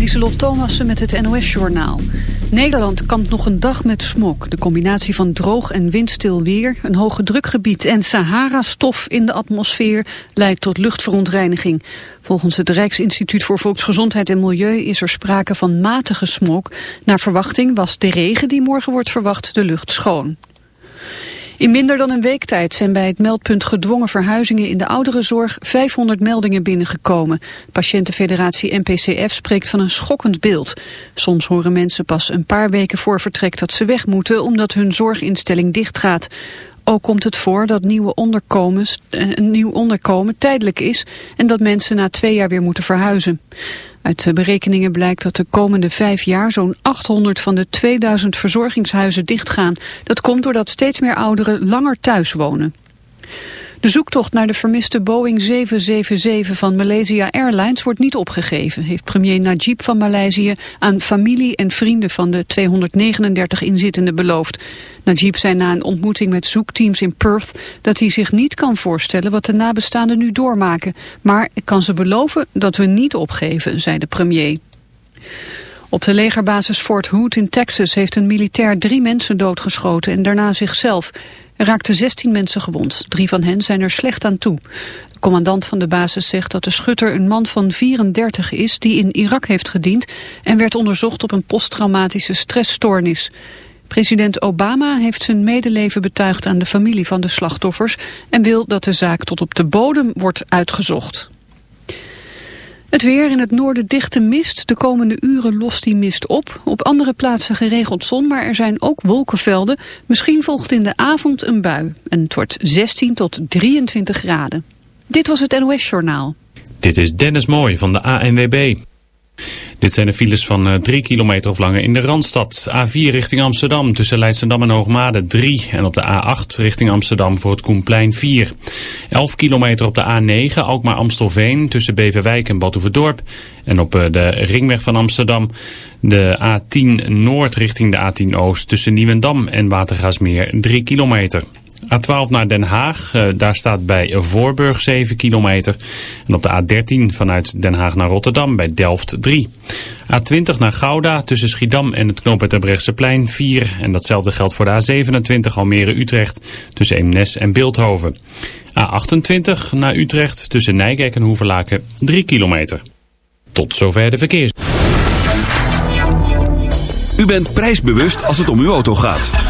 Lieselot Thomassen met het NOS-journaal. Nederland kampt nog een dag met smog. De combinatie van droog en windstil weer, een hoge drukgebied en Sahara-stof in de atmosfeer leidt tot luchtverontreiniging. Volgens het Rijksinstituut voor Volksgezondheid en Milieu is er sprake van matige smog. Naar verwachting was de regen die morgen wordt verwacht de lucht schoon. In minder dan een week tijd zijn bij het meldpunt gedwongen verhuizingen in de ouderenzorg 500 meldingen binnengekomen. Patiëntenfederatie NPCF spreekt van een schokkend beeld. Soms horen mensen pas een paar weken voor vertrek dat ze weg moeten omdat hun zorginstelling dichtgaat. Ook komt het voor dat nieuwe eh, een nieuw onderkomen tijdelijk is en dat mensen na twee jaar weer moeten verhuizen. Uit de berekeningen blijkt dat de komende vijf jaar zo'n 800 van de 2000 verzorgingshuizen dichtgaan. Dat komt doordat steeds meer ouderen langer thuis wonen. De zoektocht naar de vermiste Boeing 777 van Malaysia Airlines wordt niet opgegeven, heeft premier Najib van Maleisië aan familie en vrienden van de 239 inzittenden beloofd. Najib zei na een ontmoeting met zoekteams in Perth dat hij zich niet kan voorstellen wat de nabestaanden nu doormaken. Maar ik kan ze beloven dat we niet opgeven, zei de premier. Op de legerbasis Fort Hood in Texas heeft een militair drie mensen doodgeschoten en daarna zichzelf. Er raakten 16 mensen gewond. Drie van hen zijn er slecht aan toe. De commandant van de basis zegt dat de schutter een man van 34 is... die in Irak heeft gediend en werd onderzocht op een posttraumatische stressstoornis. President Obama heeft zijn medeleven betuigd aan de familie van de slachtoffers... en wil dat de zaak tot op de bodem wordt uitgezocht. Het weer in het noorden dichte mist. De komende uren lost die mist op. Op andere plaatsen geregeld zon, maar er zijn ook wolkenvelden. Misschien volgt in de avond een bui. En het wordt 16 tot 23 graden. Dit was het NOS Journaal. Dit is Dennis Mooij van de ANWB. Dit zijn de files van 3 eh, kilometer of langer in de Randstad. A4 richting Amsterdam tussen Leidschendam en Hoogmade 3. En op de A8 richting Amsterdam voor het Koenplein 4. 11 kilometer op de A9 Alkmaar-Amstelveen tussen Beverwijk en Badhoevedorp. En op eh, de ringweg van Amsterdam de A10 Noord richting de A10 Oost tussen Nieuwendam en Watergaasmeer 3 kilometer. A12 naar Den Haag, uh, daar staat bij Voorburg 7 kilometer. En op de A13 vanuit Den Haag naar Rotterdam bij Delft 3. A20 naar Gouda tussen Schiedam en het knooppunt plein 4. En datzelfde geldt voor de A27 Almere-Utrecht tussen Eemnes en Beeldhoven. A28 naar Utrecht tussen Nijkerk en Hoeverlaken 3 kilometer. Tot zover de verkeers. U bent prijsbewust als het om uw auto gaat.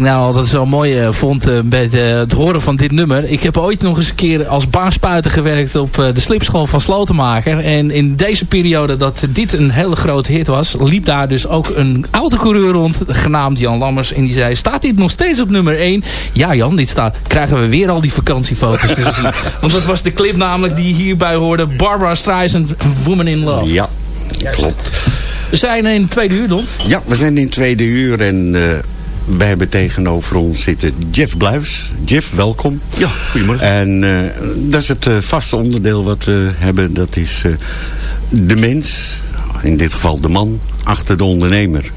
Ik nou altijd zo mooi eh, vond eh, bij de- het horen van dit nummer. Ik heb ooit nog eens een keer als baanspuiter gewerkt op eh, de slipschool van Slotenmaker. En in deze periode dat dit een hele grote hit was, liep daar dus ook een autocoureur rond, genaamd Jan Lammers. En die zei, staat dit nog steeds op nummer 1? Ja Jan, dit staat. Krijgen we weer al die vakantiefoto's te zien. Want dat was de clip namelijk die hierbij hoorde. Barbara Streisand, Woman in Love. Ja, klopt. We zijn in het tweede uur, Don. Ja, we zijn in het tweede uur en eh we hebben tegenover ons zitten Jeff Bluis. Jeff, welkom. Ja, goedemorgen. En eh, dat is het eh, vaste onderdeel wat we hebben. Dat is eh, de mens, in dit geval de man, achter de ondernemer.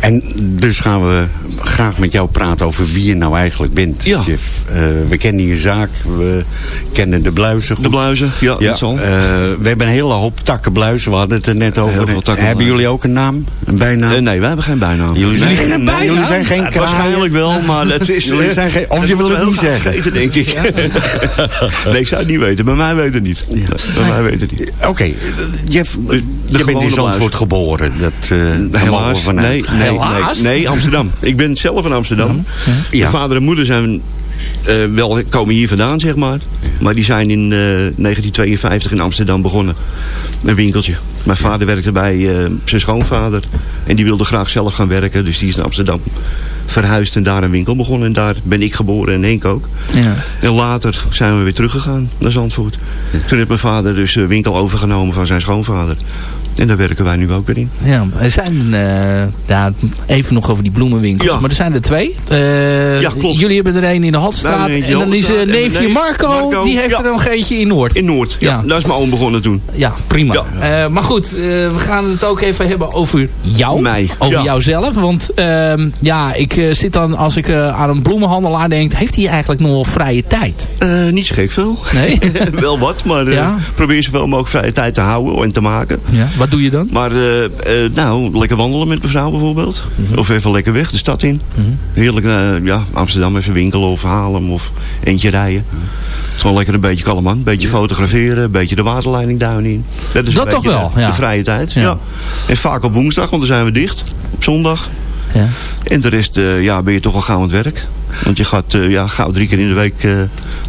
En dus gaan we graag met jou praten over wie je nou eigenlijk bent, Ja. Jeff. Eh, we kennen je zaak, we kennen de bluizen goed. De bluizen, ja, Ja, dat zal. eh, we hebben een hele hoop takken bluizen. We hadden het er net over. Heel veel takken hebben jullie ook een naam? Een bijnaam? Eh, nee, wij hebben geen bijnaam. Jullie zijn, geen, nee, jullie zijn geen Ja. Waarschijnlijk wel, maar dat is... Jullie zijn geen- of dat je wil het niet zeggen. Weten, denk ik. nee, ik zou het niet weten. Bij mij weet het niet. Bij mij weet het niet. Oké, Jeff, de je bent in Zandvoort geboren. Dat, eh Helaas. vanuit Nee, nee, Helaas? nee, nee, Amsterdam. Ik ben zelf in Amsterdam. Ja. Mijn vader en moeder zijn eh, wel, komen hier vandaan, zeg maar. Maar die zijn in eh, 1952 in Amsterdam begonnen. Een winkeltje. Mijn vader werkte bij eh, zijn schoonvader. En die wilde graag zelf gaan werken. Dus die is naar Amsterdam verhuisd en daar een winkel begonnen. En daar ben ik geboren en Henk ook. Ja. En later zijn we weer teruggegaan naar Zandvoort. Toen heeft mijn vader dus de winkel overgenomen van zijn schoonvader. En daar werken wij nu ook weer in. Ja, er zijn eh, ja, even nog over die bloemenwinkels. Ja. Maar er zijn er twee. Eh, Ja, klopt. Jullie hebben er een in de hebben En dan is eh, neefje Marco, Marco, die heeft ja. er nog eentje in Noord. In Noord, ja. Daar is mijn oom begonnen toen. Ja, prima. Maar goed, we gaan het ook even hebben over jou. Mij, Over jouzelf. Want ehm, ja, ik zit dan, als ik aan een bloemenhandelaar denk... heeft hij eigenlijk nog wel vrije tijd? Niet zo gek veel. Nee? wel wat, maar probeer zoveel mogelijk vrije tijd te houden en te maken. ja. Wat doe je dan? Maar eh, eh, nou, lekker wandelen met mijn vrouw bijvoorbeeld. Mhm. Of even lekker weg, de stad in. Heerlijk, eh, ja, Amsterdam even winkelen of Haarlem of eentje rijden. Mhm. Gewoon lekker een beetje kalman. Een beetje fotograferen, een beetje de waterleiding duin in. Dat is Dat een toch beetje wel, de, ja. de vrije tijd. Ja. Ja. En vaak op woensdag, want dan zijn we dicht. Op zondag. Ja. En de rest eh, ja, ben je toch wel gauw aan het werk. Want je gaat eh, ja, gauw drie keer in de week eh,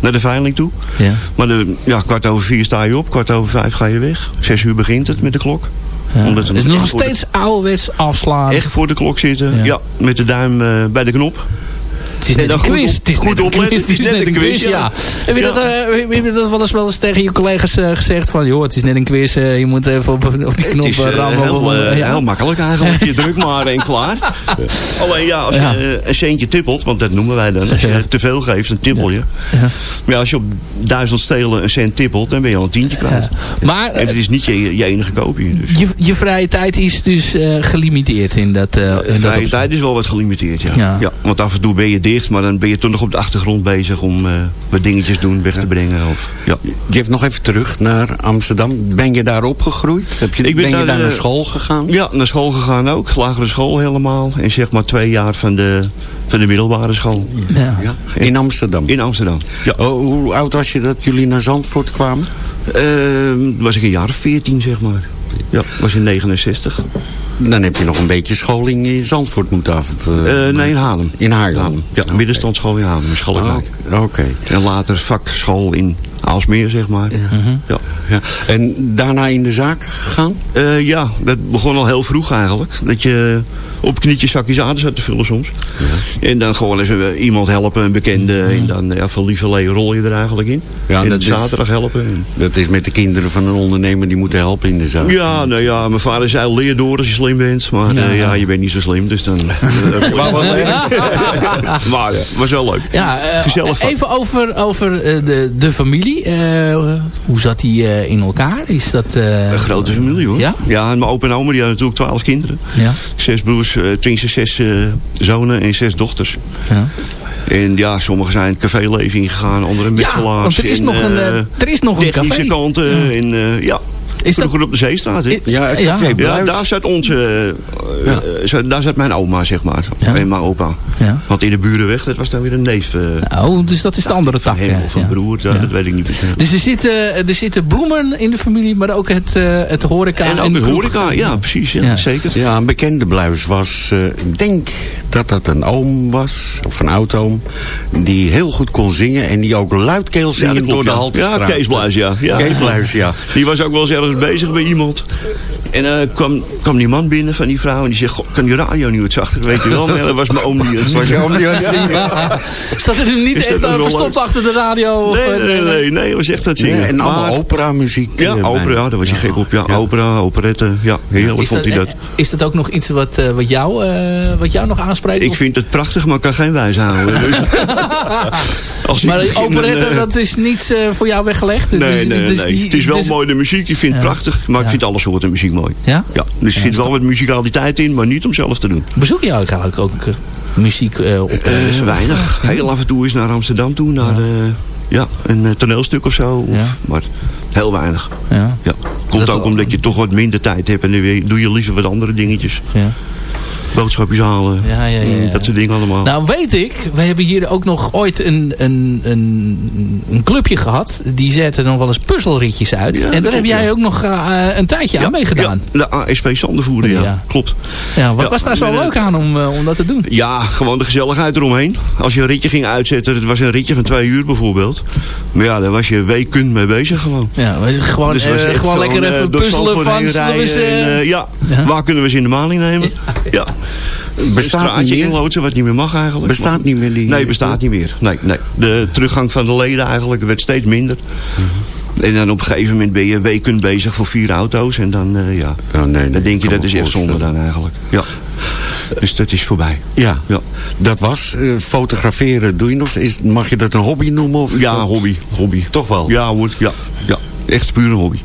naar de veiling toe. Ja. Maar de, ja, kwart over vier sta je op, kwart over vijf ga je weg. Zes uur begint het met de klok. Ja. Omdat Het is nog voor de- steeds ouderwets afslaan. Echt voor de klok zitten. Ja. Ja, met de duim bij de knop. Het is net een quiz. Het is goed net een opletten. quiz. Het is net een quiz, ja. Heb je, Ja. dat, eh, heb je dat wel eens, wel eens tegen je collega's eh, gezegd? Van, joh, het is net een quiz. eh, je moet even op, op die knop rammen. heel, makkelijk eigenlijk. Je drukt maar en klaar. Alleen ja, als je een centje tippelt, want dat noemen wij dan. Als je te veel geeft, dan tippel je. Ja. Maar ja, als je op duizend stelen een cent tippelt, dan ben je al een tientje kwijt. Maar En het is niet je, je enige koopje. Dus. je, je vrije tijd is dus gelimiteerd in dat, in dat vrije tijd is wel wat gelimiteerd, ja. Ja. ja. Want af en toe ben je dicht, maar dan ben je toch nog op de achtergrond bezig om eh, wat dingetjes doen, weg te brengen. Of, ja. Jeff, nog even terug naar Amsterdam. Ben je daar opgegroeid? Heb je, Ik ben ben, je daar, naar eh, school gegaan? ja, naar school gegaan ook. Lagere school helemaal. En zeg maar twee jaar van de, van de middelbare school. Ja. Ja, in Amsterdam. In Amsterdam. Ja. Oh, hoe oud was je dat jullie naar Zandvoort kwamen? Ehm, was ik een jaar of veertien, zeg maar. Ja, was in 69. Dan heb je nog een beetje scholing in Zandvoort moeten af. eh, Eh, nee, in Haarlem. In Haarlem? Ja, middenstandsschool in Haarlem, Schalkwijk. Oh, Oké. En later vakschool in Aalsmeer, zeg maar. Ja. Ja. En daarna in de zaak gegaan? Eh, ja, dat begon al heel vroeg eigenlijk. Dat je op knietjes zakjes aan zat te vullen soms. En dan gewoon eens eh, iemand helpen, een bekende. En dan ja, van lieverlee rol je er eigenlijk in. Ja, en dat is- zaterdag helpen. En- Dat is met de kinderen van een ondernemer die moeten helpen in de zaak. Ja, nou ja, mijn vader zei leer door als je slim bent. Maar ja, ja je bent niet zo slim, dus dan... maar ja, was wel leuk. Ja, eh, Gezellig vak. even over, over eh, de, de familie. Eh, hoe zat die eh, in elkaar? Is dat... eh, Een grote familie hoor. Ja? Ja, en mijn opa en oma die hadden natuurlijk twaalf kinderen. Ja. Zes broers, eh, tenminste zes eh, zonen en zes dochters. Ja. En ja, sommigen zijn het caféleven ingegaan, anderen metselaars. want er is en, nog een, eh, eh, er is nog een technische café. kanten. En, eh, ja, Is dat- vroeger op de Zeestraat. Hè? Ja, het Ja. café Ja, Bluis. daar zat onze, eh, eh, daar zat mijn oma, zeg maar. Ja. En mijn opa. Ja. Want in de burenweg, dat was dan weer een neef. Oh, dus dat is de andere tak. van hem of een ja. broer, ja, Ja. dat weet ik niet precies. Dus er zitten, er zitten bloemen in de familie, maar ook het, eh, het horeca. en ook de het horeca, ja, precies. Ja, Ja. Zeker. Ja, een bekende bluis was, eh, ik denk dat dat een oom was, of een oud-oom, die heel goed kon zingen en die ook luidkeels zingen door de ja. Haltestraat. Ja, Kees Bluis, ja. ja. Kees Bluis, ja. Die was ook wel eens ergens bezig bij iemand. En eh kwam, kwam die man binnen van die vrouw en die zegt, "Goh, kan die radio nu wat zachter? Weet je wel? Maar ja, dat was mijn oom die het Was je oom die het zingen? Zat er nu niet Is dat echt eh, wel verstopt achter de radio? Of, Nee, eh, nee, nee, nee, hij was echt aan het zingen. Ja, en allemaal Maar- opera-muziek. Ja, eh, opera, bij. daar was je gek op. Ja, opera, operette. Ja, heerlijk vond dat, hij dat. eh, is dat ook nog iets wat, eh, wat, jou, eh, wat jou nog aanspreekt? Ik Of- vind het prachtig, maar ik kan geen wijs houden. Dus, als maar dan, operette, eh, dat is niet eh, voor jou weggelegd? Nee, Dus- nee, dus nee. die- het is wel dus- mooi de muziek. Ik vind het Ja. Prachtig. Maar ik Ja. vind alle soorten muziek mooi. Ja? Ja, dus er zit wel wat muzikaliteit in, maar niet om zelf te doen. Bezoek je eigenlijk ook eh, muziek eh, op Eh weinig. Heel af en toe is naar Amsterdam toe, naar eh, ja, een toneelstuk of zo. Of, Ja. Maar heel weinig. Ja. Ja. Komt Dat- ook omdat je toch wat minder tijd hebt en dan weer- doe je liever wat andere dingetjes. Ja. Boodschapjes halen, Ja, ja, ja, ja. dat soort dingen allemaal. Nou weet ik, we hebben hier ook nog ooit een, een, een, een clubje gehad. Die zetten nog wel eens puzzelritjes uit. En daar heb jij ook nog eh, een tijdje aan meegedaan. Ja, de ASV Zandervoerder, ja. Ja. Klopt. Ja, wat was daar zo eh, leuk aan om, eh, om dat te doen? Ja, gewoon de gezelligheid eromheen. Als je een ritje ging uitzetten, het was een ritje van twee uur bijvoorbeeld. Maar ja, daar was je weken mee bezig gewoon. Ja, gewoon, Dus eh, gewoon lekker eh, even puzzelen van... rijden en, eh, eh, ja. Ja. waar kunnen we ze in de maling nemen? Ja. Een Bestaat straatje niet meer? wat niet meer mag eigenlijk. Bestaat Maar- niet meer die- Nee, bestaat niet meer. Nee, nee. De teruggang van de leden eigenlijk werd steeds minder. Mhm. En dan op een gegeven moment ben je weken bezig voor vier auto's. En dan, eh, ja, Oh, nee, nee, dan denk je dat is echt zonde dan eigenlijk. Ja. Dus dat is voorbij. Ja, Ja. dat was. eh, fotograferen doe je nog is, Mag je dat een hobby noemen? Of Ja, hobby. hobby. Toch wel? Ja hoor, ja. ja. Echt puur een hobby.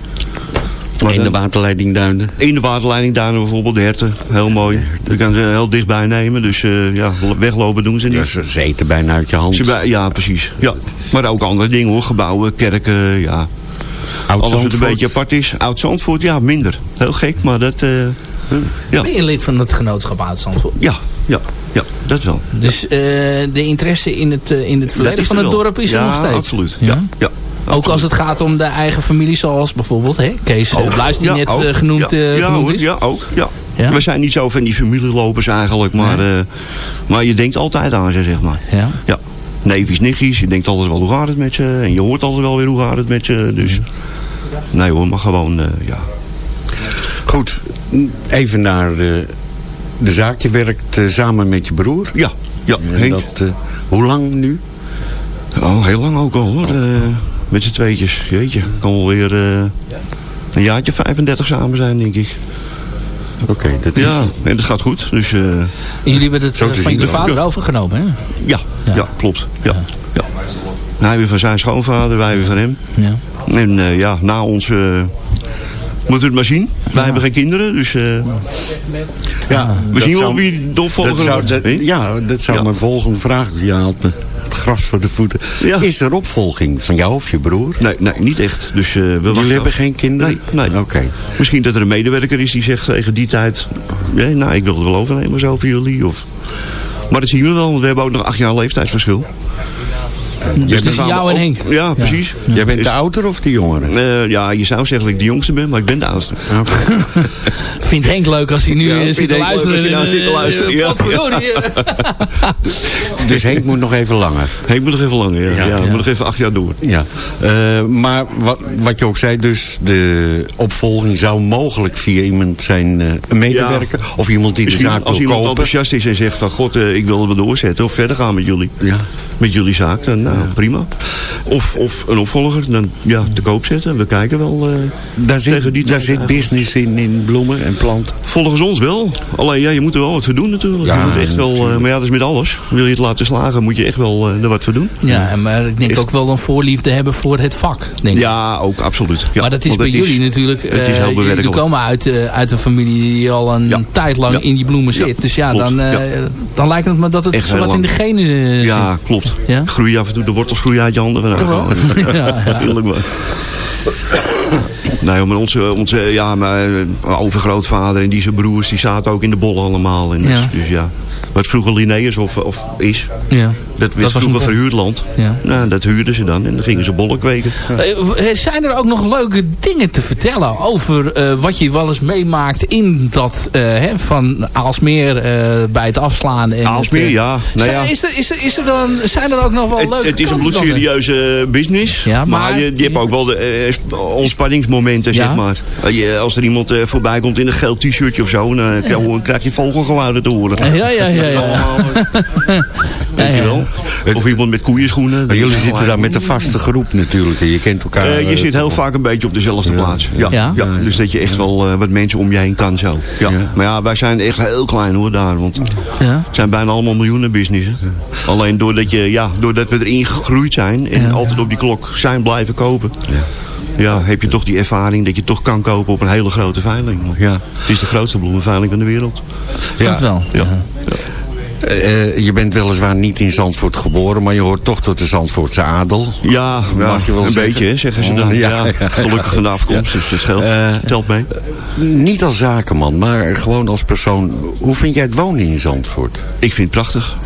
Maar In de waterleiding Duinen. in de waterleiding Duinen bijvoorbeeld, de herten. Heel mooi. Je kan ze heel dichtbij nemen. Dus eh, ja, weglopen doen ze niet. Ja, ze, ze eten bijna uit je hand. Bij- ja, precies. Ja. Maar ook andere dingen hoor. Gebouwen, kerken, ja. Oud Alles wat een beetje apart is. Oud-Zandvoort, ja, minder. Heel gek, maar dat... eh, ja. Ben je lid van het genootschap Oud-Zandvoort? ja, ja, ja, dat wel. Dus eh, de interesse in het, in het Dat verleden van het wel. dorp is er nog steeds? absoluut. Ja? Ja, ja, Ook als het gaat om de eigen familie, zoals bijvoorbeeld hè? Kees uh, Bluis, die Ja, net ook. eh, genoemd, ja, eh, ja, genoemd hoor, is. Ja, ook. Ja. Ja? We zijn niet zo van die familielopers eigenlijk, maar, eh, maar je denkt altijd aan ze, zeg maar. Ja. Ja. Neefjes, nichtjes, je denkt altijd wel hoe gaat het met ze. En je hoort altijd wel weer hoe gaat het met ze. Dus nee hoor, maar gewoon, eh, ja. Goed, even naar de, de zaak. Je werkt eh, samen met je broer. Ja, ja, En dat, eh, hoe lang nu? Oh, heel lang ook al hoor. eh, met z'n tweetjes, jeetje. Kan alweer eh een jaartje 35 samen zijn, denk ik. Oké, dat is... Ja, en dat gaat goed. Dus eh, En jullie hebben het eh, van jullie wel. vader overgenomen, hè? ja, Ja. ja. klopt. Ja, ja. Hij weer van zijn schoonvader, wij weer van hem. Ja. En eh, ja, na ons moeten we het maar zien. Wij hebben geen kinderen, dus eh, Ja, we zien wel wie de dat opvolger? Ja, dat zou Ja. mijn volgende vraag. Je haalt me gras voor de voeten. Ja. Is er opvolging van jou of je broer? Nee, nee, niet echt. Dus, eh, we Jullie hebben af. geen kinderen? Nee, nee. Oké. Misschien dat er een medewerker is die zegt tegen die tijd... Ja, nou, ik wil het wel overnemen zo voor jullie. Of... Maar dat zien we wel, want we hebben ook nog acht jaar leeftijdsverschil. Dus tussen jou en Henk. Ja, precies. Jij bent de ouder of de jongere? Eh, ja, je zou zeggen dat ik de jongste ben, maar ik ben de oudste. Vindt Henk leuk als hij nu Ja, eh, zit te Henk luisteren. als hij nou zit te eh, luisteren, ja. eh. Dus Henk moet nog even langer. Ik moet nog even langer, ja. Moet nog even acht jaar door. Ja. Eh, maar wat, wat je ook zei, dus de opvolging zou mogelijk via iemand zijn, eh, een medewerker of iemand die de Misschien zaak als wil iemand kopen. enthousiast is en zegt van... God, eh, ik wil het wel doorzetten of verder gaan met jullie. Ja. Met jullie zaak, dan nou, prima. Of, of een opvolger, dan ja, te koop zetten. We kijken wel. eh, Daar Tegen zit, die daar zit eigenlijk. business in, in bloemen en planten. volgens ons wel. Alleen ja, je moet er wel wat voor doen natuurlijk. Ja, je moet echt wel, eh, maar ja, dat is met alles. Wil je het laten slagen, moet je echt wel eh, er wat voor doen. Ja, maar ik denk ook wel een voorliefde hebben voor het vak. Denk ik. Ja, ook absoluut. Ja, maar dat is bij jullie natuurlijk. het is eh, heel jullie bewerkelijk. komen uit, eh, uit een familie die al een Ja. tijd lang Ja. in die bloemen Ja, zit. Dus ja, dan, eh, Ja. dan lijkt het me dat het Echt wat in de genen eh, Ja, zit. klopt. Ja? Groei af toe de wortels groeien uit je handen vandaan. Gewoon. Ja, ja. Tuurlijk wel. Nee, maar onze, onze ja, mijn overgrootvader en die zijn broers, die zaten ook in de bollen allemaal. En dus, Ja. dus ja, wat vroeger Linnaeus of, of is, Ja. dat was was vroeger verhuurd land. Ja. Nou, dat huurden ze dan en dan gingen ze bollen kweken. Eh, zijn er ook nog leuke dingen te vertellen over eh, wat je wel eens meemaakt in dat eh, hè, van Aalsmeer eh, bij het afslaan? En Aalsmeer, het, eh, ja. Nou zijn, ja. Is er, is er, is er dan, zijn er ook nog wel Het, leuke het is een bloedserieuze business. Ja, maar maar- je, je hebt ook wel de eh, ontspanningsmomenten, Ja. zeg maar. Eh, je- als er iemand eh, voorbij komt in een geel t-shirtje of zo... dan krijg, je- krijg je vogelgeluiden te horen. Ja, ja, ja. Ja. Allemaal, eh, Weet je wel? Of iemand met koeienschoenen. Maar jullie Ja, zitten daar met een vaste groep natuurlijk. en Je kent elkaar. Eh, je eh, zit heel vaak een beetje op dezelfde Ja. plaats. Ja, Ja? ja. dus dat je echt wel eh, wat mensen om je heen kan zo. Ja. Ja. Maar ja, wij zijn echt heel klein hoor daar. Want het Ja. zijn bijna allemaal miljoenen businessen. Alleen doordat, je, ja, doordat we erin gegroeid zijn en altijd op die klok zijn blijven kopen. Ja, heb je toch die ervaring dat je toch kan kopen op een hele grote veiling. Ja. Het is de grootste bloemenveiling van de wereld. Dat wel. Ja. Eh, je bent weliswaar niet in Zandvoort geboren, maar je hoort toch tot de Zandvoortse adel. Ja, ja Mag je wel een zeggen. beetje hè, zeggen ze dan. Ja, Ja, ja. Gelukkig van de afkomst, dus dat scheelt. Eh, Telt mee. Niet als zakenman, maar gewoon als persoon. Hoe vind jij het wonen in Zandvoort? Ik vind het prachtig.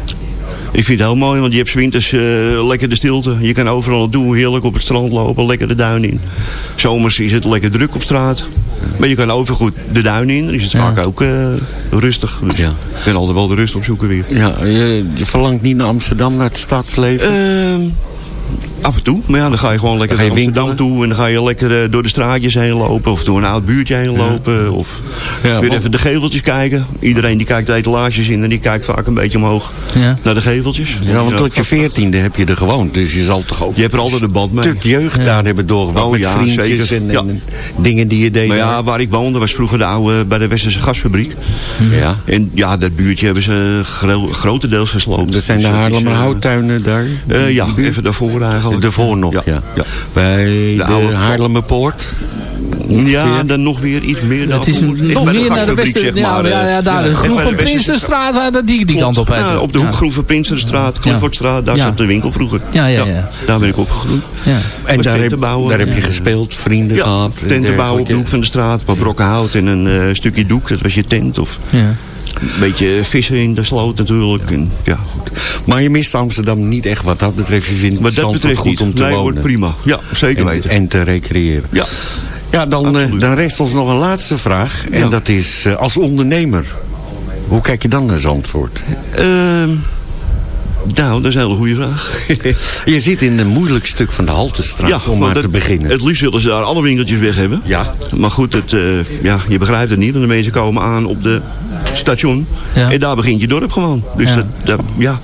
Ik vind het heel mooi, want je hebt 's winters eh, lekker de stilte. Je kan overal naartoe, heerlijk op het strand lopen, lekker de duin in. Zomers is het lekker druk op straat. Maar je kan overgoed de duin in, dan is het vaak ook eh, rustig. Dus Ja. ik ben altijd wel de rust opzoeken weer. Ja, je, je verlangt niet naar Amsterdam, naar het stadsleven? Ehm, af en toe, maar ja, dan ga je gewoon lekker naar Amsterdam toe en dan ga je lekker eh, door de straatjes heen lopen of door een oud buurtje heen lopen of Ja, weer even de geveltjes kijken. Iedereen die kijkt de etalages in en die kijkt vaak een beetje omhoog Ja. naar de geveltjes. ja, want tot je veertiende heb je er gewoond. Dus je zal toch ook Je hebt er altijd een band een mee. stuk jeugd daar hebben doorgebracht. Oh met vriendjes en, dingen die je deed. Maar ja, waar ik woonde was vroeger de oude bij de Westerse gasfabriek. ja. En ja, dat buurtje hebben ze gro grotendeels gesloopt. Dat zijn de Dus het is, Haarlemmer eh, houttuinen daar? eh, ja, even daarvoor eigenlijk. Daarvoor nog, ja. ja. Bij de, oude- Haarlemmerpoort? Ja, dan nog weer iets meer. Dat is daarvoor. een, nog de meer naar de westen. zeg maar, ja, ja, ja, daar. eh, de groep bij van de Prinsenstraat, eh, die, die kant op. Ja, op de Ja. hoek Groeve Prinsenstraat, Cliffordstraat, daar Ja. zat de winkel vroeger. Ja, ja, ja. Daar ben ik opgegroeid. Ja. En daar heb, daar heb je Ja. gespeeld, vrienden Ja, gehad. en tenten bouwen op de hoek van de straat, wat brokken hout en een eh, stukje doek, dat was je tent. Of Ja. Een beetje vissen in de sloot natuurlijk. En, ja, goed. Maar je mist Amsterdam niet echt wat dat betreft. Je vindt Wat dat betreft goed niet. om te nee, wonen. wordt prima. Ja, zeker en, weten. en te recreëren. Ja. Ja, dan, eh, dan rest ons nog een laatste vraag. En Ja. dat is, eh, als ondernemer, hoe kijk je dan naar Zandvoort? Ehm, nou, dat is een hele goede vraag. Je zit in een moeilijk stuk van de Haltestraat, om maar te beginnen. Het liefst willen ze daar alle winkeltjes weg hebben. Ja. Maar goed, het, eh, ja, je begrijpt het niet. Want de mensen komen aan op de station. Ja. En daar begint je dorp gewoon. Dus Ja. Dat, dat- ja.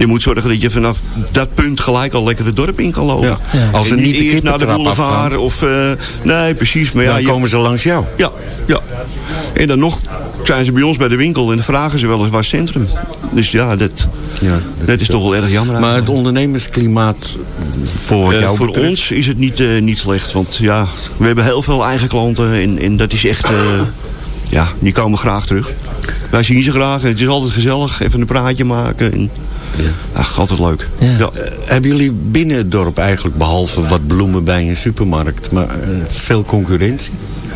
Je moet zorgen dat je vanaf dat punt gelijk al lekker het dorp in kan lopen. Ja. Ja. Als er niet de eerst naar de boulevard of... eh, nee, precies. Maar ja, dan je- komen ze langs jou. ja, ja. En dan nog zijn ze bij ons bij de winkel en dan vragen ze wel eens waar centrum. Dus ja, dat, Ja, dat is toch wel erg jammer. Maar het ondernemersklimaat voor Eh, jou voor betreft... ons is het niet, eh, niet slecht. Want ja, we hebben heel veel eigen klanten. En, en dat is echt... eh, ja, die komen graag terug. Wij zien ze graag. En het is altijd gezellig. Even een praatje maken. En, Ach, altijd leuk. Ja. Eh, hebben jullie binnen het dorp eigenlijk, behalve wat bloemen bij een supermarkt, maar eh, veel concurrentie?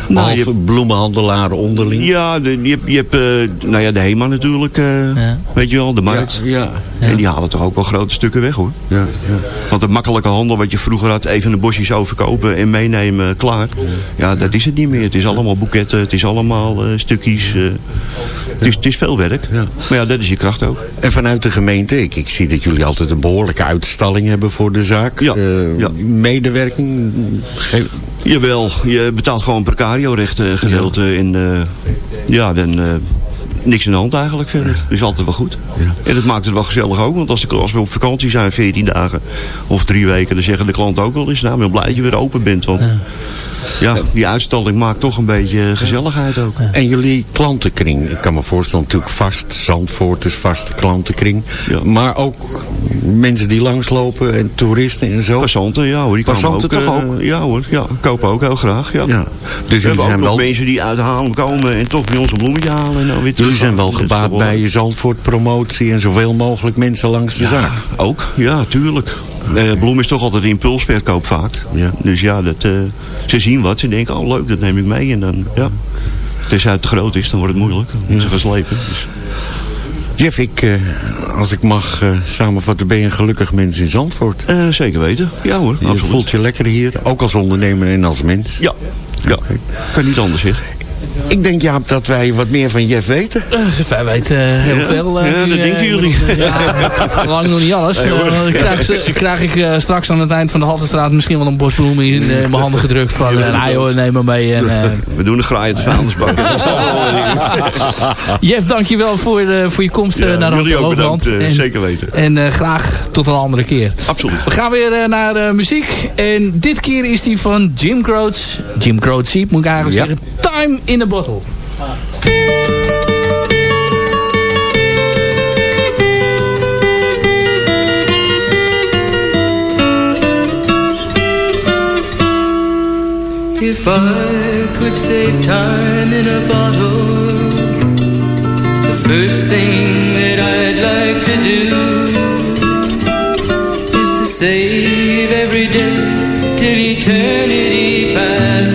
Nou, je- bloemenhandelaren onderling? Ja, de, je hebt, je hebt eh, nou ja, de HEMA natuurlijk. eh, Ja. Weet je wel, de markt. Ja, ja, En die halen toch ook wel grote stukken weg hoor. ja, ja. Want de makkelijke handel wat je vroeger had, even een bosje zo verkopen en meenemen, klaar. Ja, dat is het niet meer. Het is allemaal boeketten, het is allemaal eh, stukjes. eh, het, is, het is veel werk. Ja. Maar ja, dat is je kracht ook. En vanuit de gemeente, ik, ik zie dat jullie altijd een behoorlijke uitstalling hebben voor de zaak. Ja, Eh, ja. Medewerking? Jawel, je betaalt gewoon precario-recht eh, gedeelte. En eh, ja, dan eh, niks in de hand eigenlijk verder. Dat is altijd wel goed. En dat maakt het wel gezellig ook. Want als, de, als we op vakantie zijn, 14 dagen of drie weken... dan zeggen de klanten ook wel eens, nou, ik ben blij dat je weer open bent. Want ja, die uitstalling maakt toch een beetje gezelligheid ook. En jullie klantenkring, ik kan me voorstellen natuurlijk vast, Zandvoort is vaste klantenkring. Ja. Maar ook mensen die langslopen en toeristen en zo. Passanten, ja hoor. Die Passanten ook, toch eh, ook? Ja hoor, ja, kopen ook heel graag. Ja. Ja. Dus we hebben ook zijn, nog wel, mensen die uit Haarlem komen en toch bij ons een bloemetje halen. En dan weer teruggaan. Zijn wel gebaat bij je Zandvoort promotie en zoveel mogelijk mensen langs de Ja, zaak. ook. Ja, tuurlijk. Eh, bloem is toch altijd impulsverkoop vaak. Ja. Dus ja, dat, eh, ze zien wat. Ze denken, oh leuk, dat neem ik mee. En dan, ja. Tenzij het te groot is, dan wordt het moeilijk. Dan ze gaan slepen. Dus. Jeff, ik, eh, als ik mag eh, samenvatten, ben je een gelukkig mens in Zandvoort. Eh, zeker weten. Ja hoor, Je absoluut. voelt je lekker hier, ook als ondernemer en als mens. Ja, ja. kan niet anders zeggen. Ik denk Jaap dat wij wat meer van Jeff weten. Eh, wij weten eh, heel Ja, veel. eh, ja, nu, dat denken jullie. Ja, lang nog niet alles. Eh, dan krijg, ze- krijg ik straks aan het eind van de Haltestraat misschien wel een bos in mijn handen gedrukt. Van, nou joh, neem maar mee. En, We doen een graai uit de vuilnisbak. Jeff, dankjewel voor, voor je komst naar eh, En- zeker weten. En graag tot een andere keer. Absoluut. We gaan weer naar muziek. En dit keer is die van Jim Croce. Jim Croce, moet ik eigenlijk zeggen. Time in a Bottle. If I could save time in a bottle, the first thing that I'd like to do is to save every day till eternity passes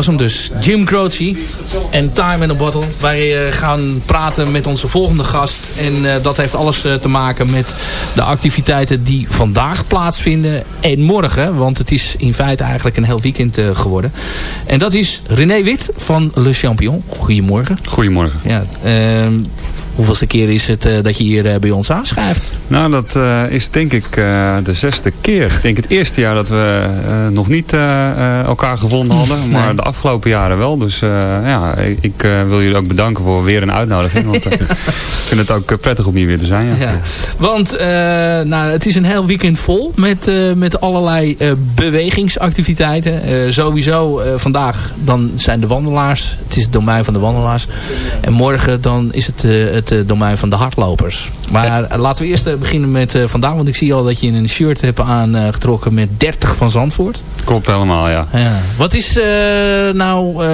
was hem dus. Jim Croce en Time in a Bottle. Wij eh, gaan praten met onze volgende gast. En eh, dat heeft alles eh, te maken met de activiteiten die vandaag plaatsvinden. En morgen, want het is in feite eigenlijk een heel weekend geworden. En dat is René Wit van Le Champion. Goedemorgen. Goedemorgen. Ja, ehm, hoeveelste keer is het dat je hier bij ons aanschrijft? Nou, dat eh, is denk ik eh, de zesde keer. Ik denk het eerste jaar dat we eh, nog niet elkaar gevonden hadden. Maar de afgelopen jaren wel. Dus ja, ik, wil jullie ook bedanken voor weer een uitnodiging. Want ik vind het ook prettig om hier weer te zijn. Ja. Ja. Want nou, het is een heel weekend vol met, met allerlei bewegingsactiviteiten. Sowieso vandaag dan zijn de wandelaars. Het is het domein van de wandelaars. En morgen dan is het het domein van de hardlopers. Maar laten we eerst eh, beginnen met eh, vandaag. Want ik zie al dat je een shirt hebt aangetrokken met 30 van Zandvoort. Klopt helemaal, ja. Ja. Wat is eh, nou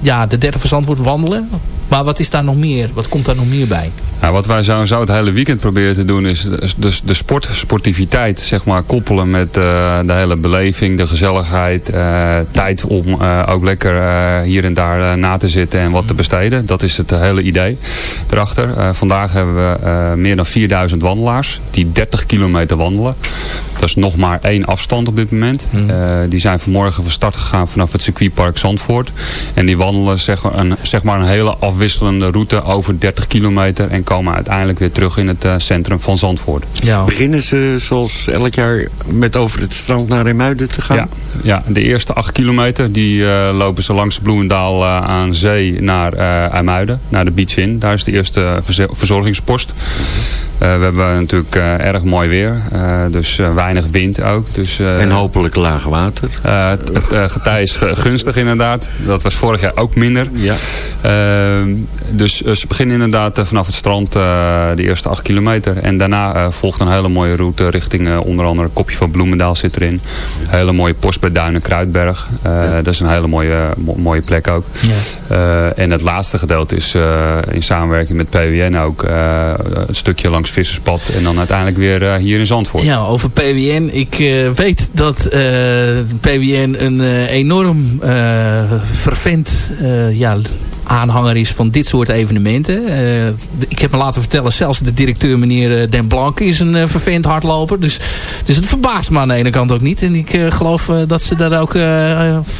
ja, de 30 van Zandvoort wandelen? Maar wat is daar nog meer? Wat komt daar nog meer bij? Nou, wat wij zo, zo het hele weekend proberen te doen is de, de, sport, sportiviteit zeg maar, koppelen met eh, de hele beleving, de gezelligheid. eh, tijd om eh, ook lekker hier en daar na te zitten en wat te besteden. Dat is het hele idee erachter. Vandaag hebben we meer dan 4000 wandelaars die 30 kilometer wandelen. Dat is nog maar één afstand op dit moment. Eh, die zijn vanmorgen van start gegaan vanaf het circuitpark Zandvoort. En die wandelen zeg maar, een, zeg maar een hele afwisselende route over 30 kilometer. En komen uiteindelijk weer terug in het eh, centrum van Zandvoort. Ja. Beginnen ze zoals elk jaar met over het strand naar Remuiden te gaan? Ja, ja, de eerste acht kilometer die eh, lopen ze langs Bloemendaal eh, aan zee naar eh IJmuiden, naar de Beach Inn. Daar is de eerste verzorgingspost. Eh, we hebben natuurlijk eh, erg mooi weer, eh, dus eh, weinig wind ook. Dus, eh, En hopelijk laag water. eh, het het eh, getij is gu- gunstig inderdaad. Dat was vorig jaar ook minder. Ja. Ehm, dus ze beginnen inderdaad vanaf het strand eh, de eerste acht kilometer. En daarna eh, volgt een hele mooie route richting onder andere Kopje van Bloemendaal zit erin. Een hele mooie post bij Duinen Kruidberg. Eh, Dat is een hele mooie, mo- mooie plek ook. Eh, en het laatste gedeelte is eh, in samenwerking met PWN ook eh, het stukje langs Visserspad. En dan uiteindelijk weer eh, hier in Zandvoort. Ja, over PWN. Ik eh, weet dat eh, PWN een eh, enorm vervent ja, aanhanger is van dit soort evenementen. Ik heb me laten vertellen, zelfs de directeur meneer Den Blanc is een vervent hardloper. Dus, dus het verbaast me aan de ene kant ook niet. En ik geloof dat ze daar ook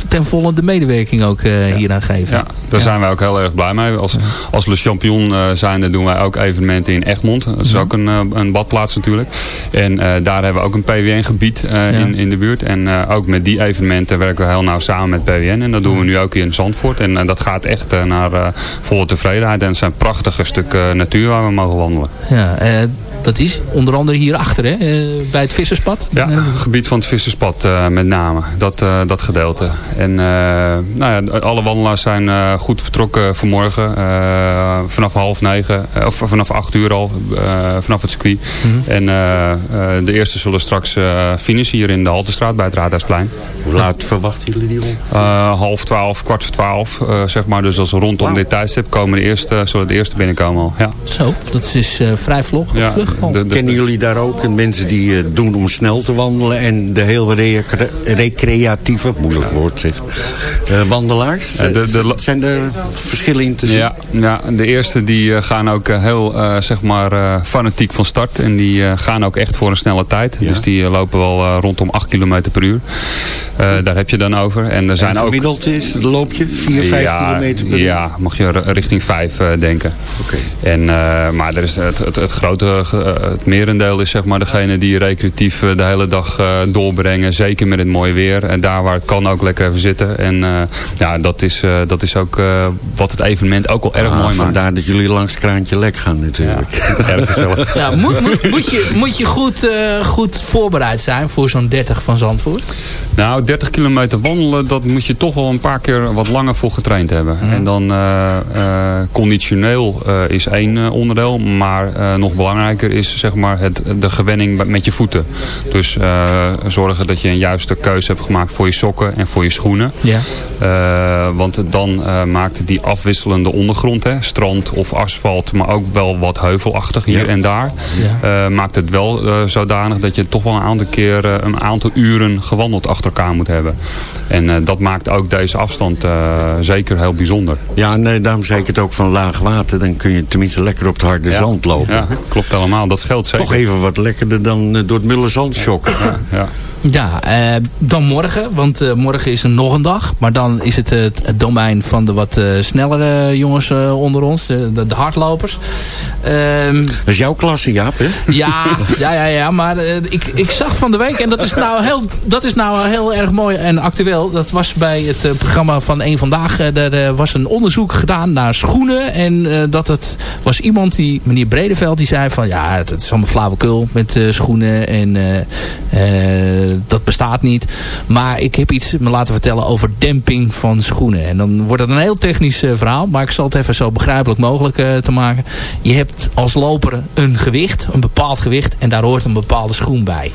ten volle de medewerking ook eh, hier aan geven. Ja, daar zijn wij ook heel erg blij mee. Als, als Le Champion eh zijnde doen wij ook evenementen in Egmond. Dat is ook een, een badplaats natuurlijk. En daar hebben we ook een PWN-gebied in, in de buurt. En eh, ook met die evenementen werken we heel nauw samen met PWN. En dat doen we nu ook in Zandvoort. En eh, dat gaat echt eh, naar eh, volle tevredenheid. En het zijn prachtige stukken natuur waar we mogen wandelen. Ja, eh, dat is onder andere hierachter, hè, eh, bij het Visserspad. Ja, het gebied van het Visserspad eh, met name. Dat, eh, dat gedeelte. En eh, nou ja, alle wandelaars zijn eh, goed vertrokken vanmorgen. eh, vanaf half negen, of vanaf acht uur al, eh, vanaf het circuit. En eh, eh, de eerste zullen straks eh finishen hier in de Haltestraat bij het Raadhuisplein. Hoe laat verwachten jullie die rond? Eh, half twaalf, kwart voor twaalf, eh, zeg maar. Dus als rondom dit tijdstip komen de eerste, zullen de eerste binnenkomen al. Ja. Zo, dat is eh, vrij vlog, Ja, vlug de- de- Kennen jullie daar ook mensen die het doen om snel te wandelen en de heel recre- recreatieve, moeilijk woord zeg, eh, wandelaars? De- de- Zijn er verschillen in te zien? Ja, ja, de eerste die eh, gaan ook eh, heel eh, zeg maar, eh, fanatiek van start. En die eh, gaan ook echt voor een snelle tijd. Dus die eh, lopen wel eh, rondom 8 km per uur. Eh, daar heb je dan over. En er zijn en ook... gemiddeld is, loop je 4, 5 ja, kilometer per uur? Ja, mag je richting 5 eh, denken. En, eh, maar er is het, het, het grote, eh, het merendeel is zeg maar degene die recreatief eh, de hele dag eh, doorbrengen. Zeker met het mooie weer. En daar waar het kan ook lekker even zitten. En eh, ja, dat is, eh, dat is ook eh, wat het evenement ook al erg Ah, mooi maakt. Vandaar dat jullie langs Kraantje Lek gaan natuurlijk. erg gezellig. Ja, moet, moet, moet je, moet je goed, eh, goed voorbereid zijn voor zo'n 30 van Zandvoort? Nou, 30 kilometer wandelen, dat moet je toch wel een paar keer wat langer voor getraind hebben. En dan eh, eh, conditioneel eh, is één eh, onderdeel. Maar eh, nog belangrijker is zeg maar het, de gewenning met- je voeten. Dus eh, zorgen dat je een juiste keuze hebt gemaakt voor je sokken en voor je schoenen. Ja. Eh, want dan eh, maakt die afwisselende ondergrond, hè, strand of asfalt, maar ook wel wat heuvelachtig hier en daar. eh, maakt het wel eh, zodanig dat je toch wel een aantal keer een aantal uren gewandeld achter elkaar moet hebben. En eh, dat maakt ook deze afstand eh, zeker heel bijzonder. Ja, en eh, daarom zei ik het ook van laag water. Dan kun je tenminste lekker op het harde zand lopen. Ja, klopt Dat scheelt zeker. Toch even wat lekkerder dan eh, door het mulle zand shocken. Ja. Ja, eh, dan morgen. Want eh, morgen is er nog een dag. Maar dan is het het, het domein van de wat eh, snellere jongens eh, onder ons. De, de, hardlopers. Ehm, Dat is jouw klasse, Jaap, hè? ja, ja, ja, ja. Maar eh, ik, ik zag van de week, en dat is, nou heel, dat is nou heel erg mooi en actueel. Dat was bij het eh, programma van Eén Vandaag. eh, eh, was een onderzoek gedaan naar schoenen. En eh, dat het was iemand, die, meneer Bredeveld, die zei van... Ja, het, het is allemaal flauwekul met eh, schoenen. En eh, eh, dat bestaat niet. Maar ik heb iets me laten vertellen over demping van schoenen. En dan wordt het een heel technisch eh, verhaal. Maar ik zal het even zo begrijpelijk mogelijk eh, te maken. Je hebt als loper een gewicht, een bepaald gewicht. En daar hoort een bepaalde schoen bij.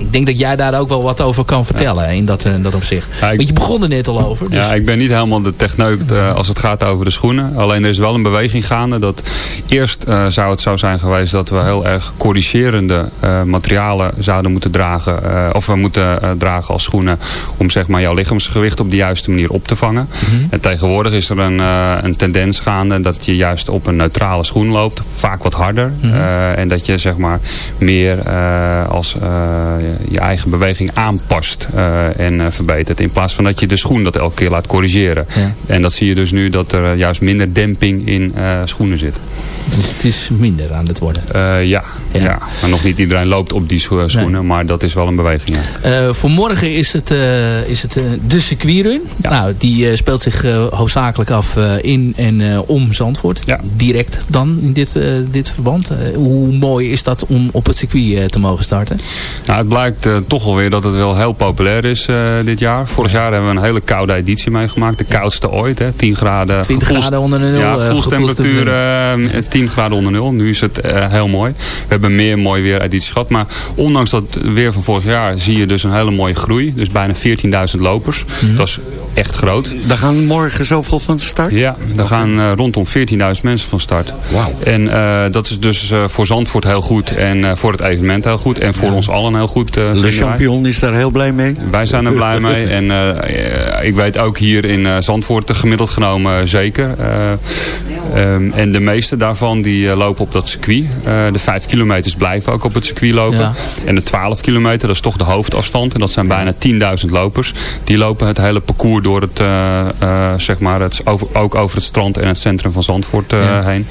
Ik denk dat jij daar ook wel wat over kan vertellen in dat, eh, dat opzicht. Ja, ik- Want je begon er net al over. Dus Ja, ik ben niet helemaal de techneut als het gaat over de schoenen. Alleen er is wel een beweging gaande. Dat eerst zou het zo zijn geweest dat we heel erg corrigerende materialen zouden moeten dragen. Of we moeten eh, dragen als schoenen. Om zeg maar jouw lichaamsgewicht op de juiste manier op te vangen. En tegenwoordig is er een, eh, een tendens gaande dat je juist op een neutrale schoen loopt. Vaak wat harder. Eh, en dat je zeg maar meer als je- eigen beweging aanpast en verbetert. In plaats van dat je de schoen dat elke keer laat corrigeren. Ja. En dat zie je dus nu dat er juist minder demping in schoenen zit. Dus het is minder aan het worden. Ja, ja. maar nog niet iedereen loopt op die scho- schoenen. Maar dat is wel een beweging. Ja. Eh, voor morgen is het, eh, is het eh, de circuitrun. Nou, die speelt zich hoofdzakelijk af in en om Zandvoort. Direct dan in dit, dit verband. Hoe mooi is dat om op het circuit te mogen starten? Nou, het blijkt toch alweer dat het wel heel populair is dit jaar. Vorig jaar hebben we een hele koude editie meegemaakt. De koudste ooit. Hè. 10 graden. 20 gevoels- graden onder de nul, Ja, gevoelstemperatuur eh, 10 graden onder nul. Nu is het heel mooi. We hebben meer mooi weer edities gehad. Maar ondanks dat weer van vorig jaar zie je dus een hele mooie groei. Dus bijna 14.000 lopers. Dat is echt groot. Daar gaan morgen zoveel van start? Ja, daar gaan eh, rondom 14.000 mensen van start. Wauw. En eh, dat is dus eh, voor Zandvoort heel goed. En voor het evenement heel goed. En voor ons allen heel goed. wij. Champion is daar heel blij mee? Wij zijn er blij mee. En ik weet ook hier in Zandvoort gemiddeld genomen zeker. Eh, ehm, en de meeste daarvan die eh, lopen op dat circuit. Eh, de 5 kilometers blijven ook op het circuit lopen. Ja. En de 12 kilometer, dat is toch de hoofdafstand. En dat zijn bijna 10.000 lopers. Die lopen het hele parcours door het, eh, zeg maar, het, over, ook over het strand en het centrum van Zandvoort Ja. heen.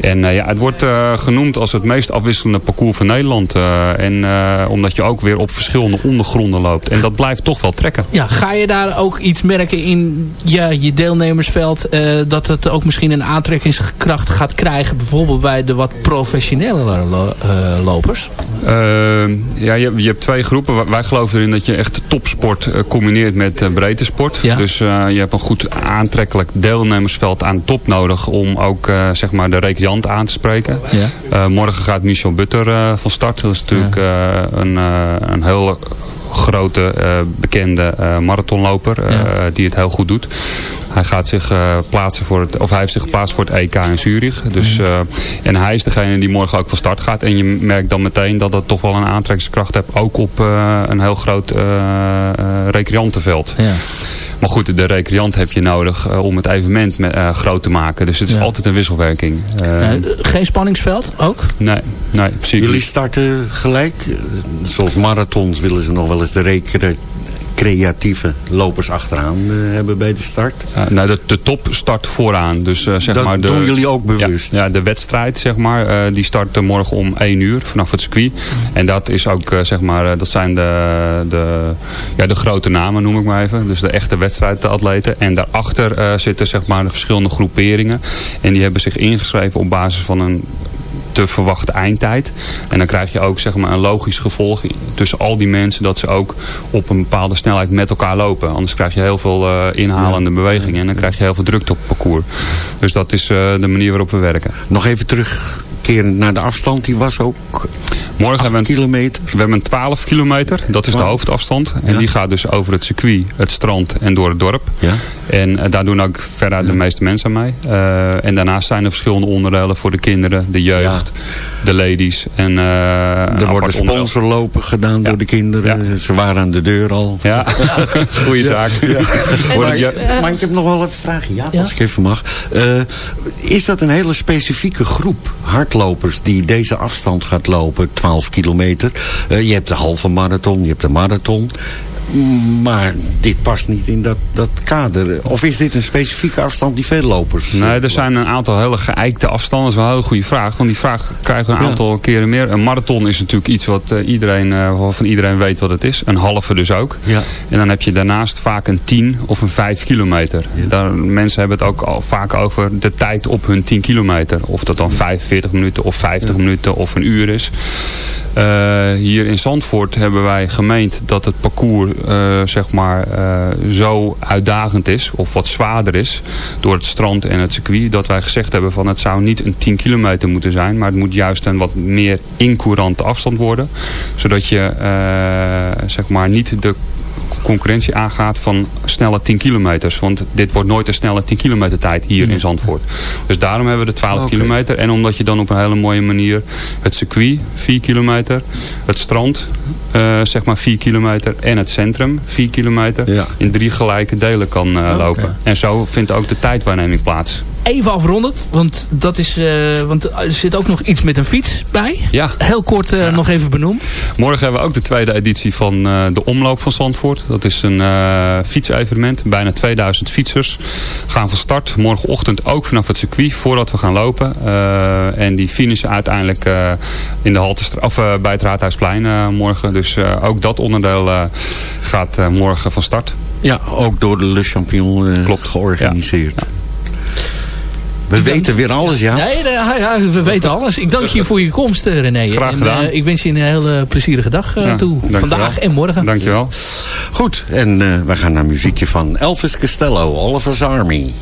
En ja, het wordt genoemd als het meest afwisselende parcours van Nederland. en omdat je ook weer op verschillende ondergronden loopt. En dat blijft toch wel trekken. Ja, ga je daar ook iets merken in ja, je deelnemersveld... dat het ook misschien een aantrekkingskracht gaat krijgen... bijvoorbeeld bij de wat professionele lo- eh, lopers? Eh, ja, je, je hebt twee groepen. Wij- geloven erin dat je echt topsport eh, combineert met eh, breedte sport. Ja. Dus eh, je hebt een goed aantrekkelijk deelnemersveld aan top nodig om ook eh, zeg maar de recreant aan te spreken. Ja. Eh, morgen gaat Michel Butter eh, van start. Dat is natuurlijk eh, een, eh, een heel grote, eh, bekende eh, marathonloper eh, Ja. die het heel goed doet. Hij gaat zich plaatsen voor het, of hij heeft zich geplaatst voor het EK in Zurich. Dus, Mhm. en hij is degene die morgen ook van start gaat. En je merkt dan meteen dat dat toch wel een aantrekkingskracht heeft. Ook op een heel groot recreantenveld. Ja. Maar goed, de recreant heb je nodig om het evenement met, groot te maken. Dus het is Ja. altijd een wisselwerking. Geen spanningsveld ook? nee, nee, Jullie starten gelijk. Eh, Zoals marathons willen ze nog wel eens de recre- creatieve lopers achteraan eh, hebben bij de start. Uh, nou, de, de top start vooraan. Dus, uh, zeg Dat maar de, doen jullie ook bewust? Ja, ja de wedstrijd, zeg maar, uh, die start morgen om 1 uur vanaf het circuit. En dat is ook, zeg maar, dat zijn de, de, ja, de grote namen, noem ik maar even. Dus de echte wedstrijdatleten. En daarachter zitten, zeg maar, de verschillende groeperingen. En die hebben zich ingeschreven op basis van een te verwachte eindtijd. En dan krijg je ook zeg maar, een logisch gevolg tussen al die mensen dat ze ook op een bepaalde snelheid met elkaar lopen. Anders krijg je heel veel uh, inhalende ja. bewegingen en dan krijg je heel veel drukte op het parcours. Dus dat is uh, de manier waarop we werken. Nog even terugkerend naar de afstand, die was ook Morgen hebben we, een, kilometer. we hebben een 12 kilometer, dat is de hoofdafstand. En ja. die gaat dus over het circuit, het strand en door het dorp. Ja. En uh, daar doen ook veruit de meeste mensen aan mee. Uh, en daarnaast zijn er verschillende onderdelen voor de kinderen, de jeugd, de ladies. En, uh, er worden sponsorlopen gedaan door de kinderen. Ze waren aan de deur al. Ja, goede zaak. maar, ik heb nog wel even een vraag. Ja, als ik even mag. Uh, is dat een hele specifieke groep hardlopers die deze afstand gaat lopen, 12 kilometer? Uh, je hebt de halve marathon, je hebt de marathon. Maar dit past niet in dat, dat kader. Of is dit een specifieke afstand die veel lopers... Nee, er zijn een aantal hele geëikte afstanden. Dat is wel een hele goede vraag. Want die vraag krijgen we een aantal keren meer. Een marathon is natuurlijk iets wat uh, iedereen, uh, waarvan iedereen weet wat het is. Een halve dus ook. Ja. En dan heb je daarnaast vaak een 10 of een 5 kilometer. Ja. Daar, mensen hebben het ook al vaak over de tijd op hun 10 kilometer. Of dat dan 45 minuten of 50 minuten of een uur is. Uh, hier in Zandvoort hebben wij gemeend dat het parcours zeg maar uh, zo uitdagend is of wat zwaarder is door het strand en het circuit dat wij gezegd hebben van het zou niet een 10 kilometer moeten zijn maar het moet juist een wat meer incourante afstand worden zodat je uh, zeg maar niet de concurrentie aangaat van snelle 10 kilometers. Want dit wordt nooit een snelle 10 kilometer tijd hier in Zandvoort. Dus daarom hebben we de 12 okay. kilometer. En omdat je dan op een hele mooie manier het circuit 4 kilometer, het strand uh, zeg maar 4 kilometer en het centrum 4 kilometer ja. in drie gelijke delen kan uh, okay. lopen. En zo vindt ook de tijdwaarneming plaats. Even afrondend, want, dat is, uh, want er zit ook nog iets met een fiets bij. Ja. Heel kort uh, ja. nog even benoemd. Morgen hebben we ook de tweede editie van uh, de Omloop van Zandvoort. Dat is een fietsevenement. Bijna 2000 fietsers gaan van start. Morgenochtend ook vanaf het circuit voordat we gaan lopen. en die finishen uiteindelijk in de Haltestraat, of, bij het Raadhuisplein morgen. Dus ook dat onderdeel gaat morgen van start. Ja, ook door de Le Champion Klopt. georganiseerd. Ja. We ik weten weer alles, ja. Nee, we weten alles. Ik dank je voor je komst, René. Graag gedaan. En, uh, ik wens je een hele plezierige dag uh, ja, toe. Vandaag en morgen. Dankjewel. Goed, en uh, wij gaan naar muziekje van Elvis Costello, Oliver's Army.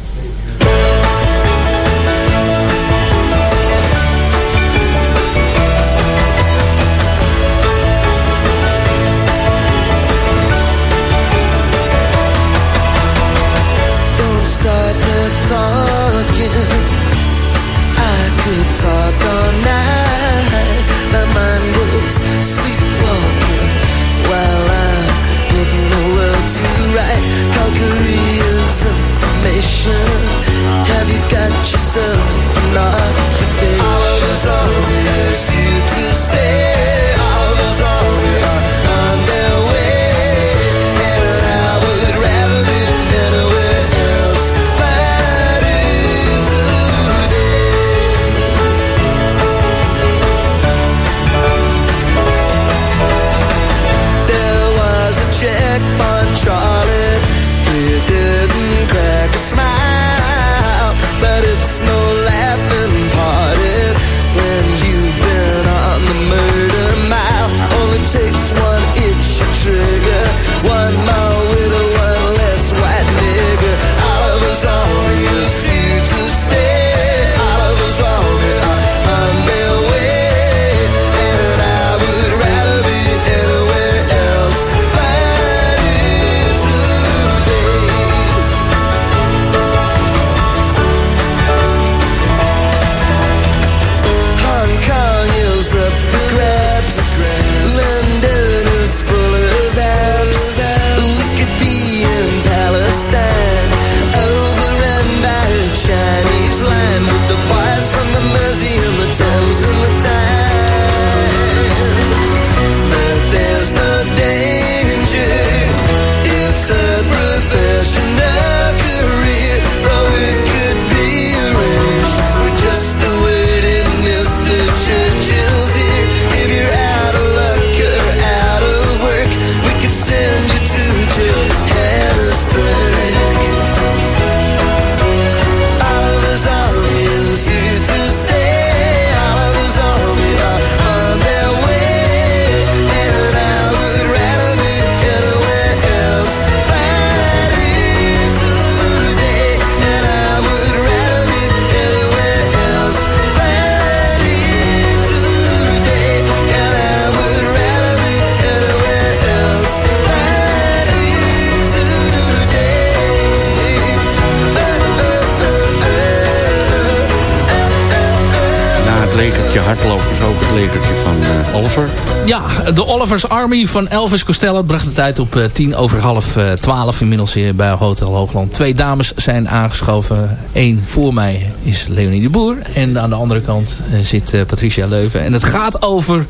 De Oliver's Army van Elvis Costello bracht het uit op eh, tien over half eh, twaalf. Inmiddels hier bij Hotel Hoogland. Twee dames zijn aangeschoven. Eén voor mij is Leonie de Boer. En aan de andere kant eh, zit Patricia Leuven. En het gaat over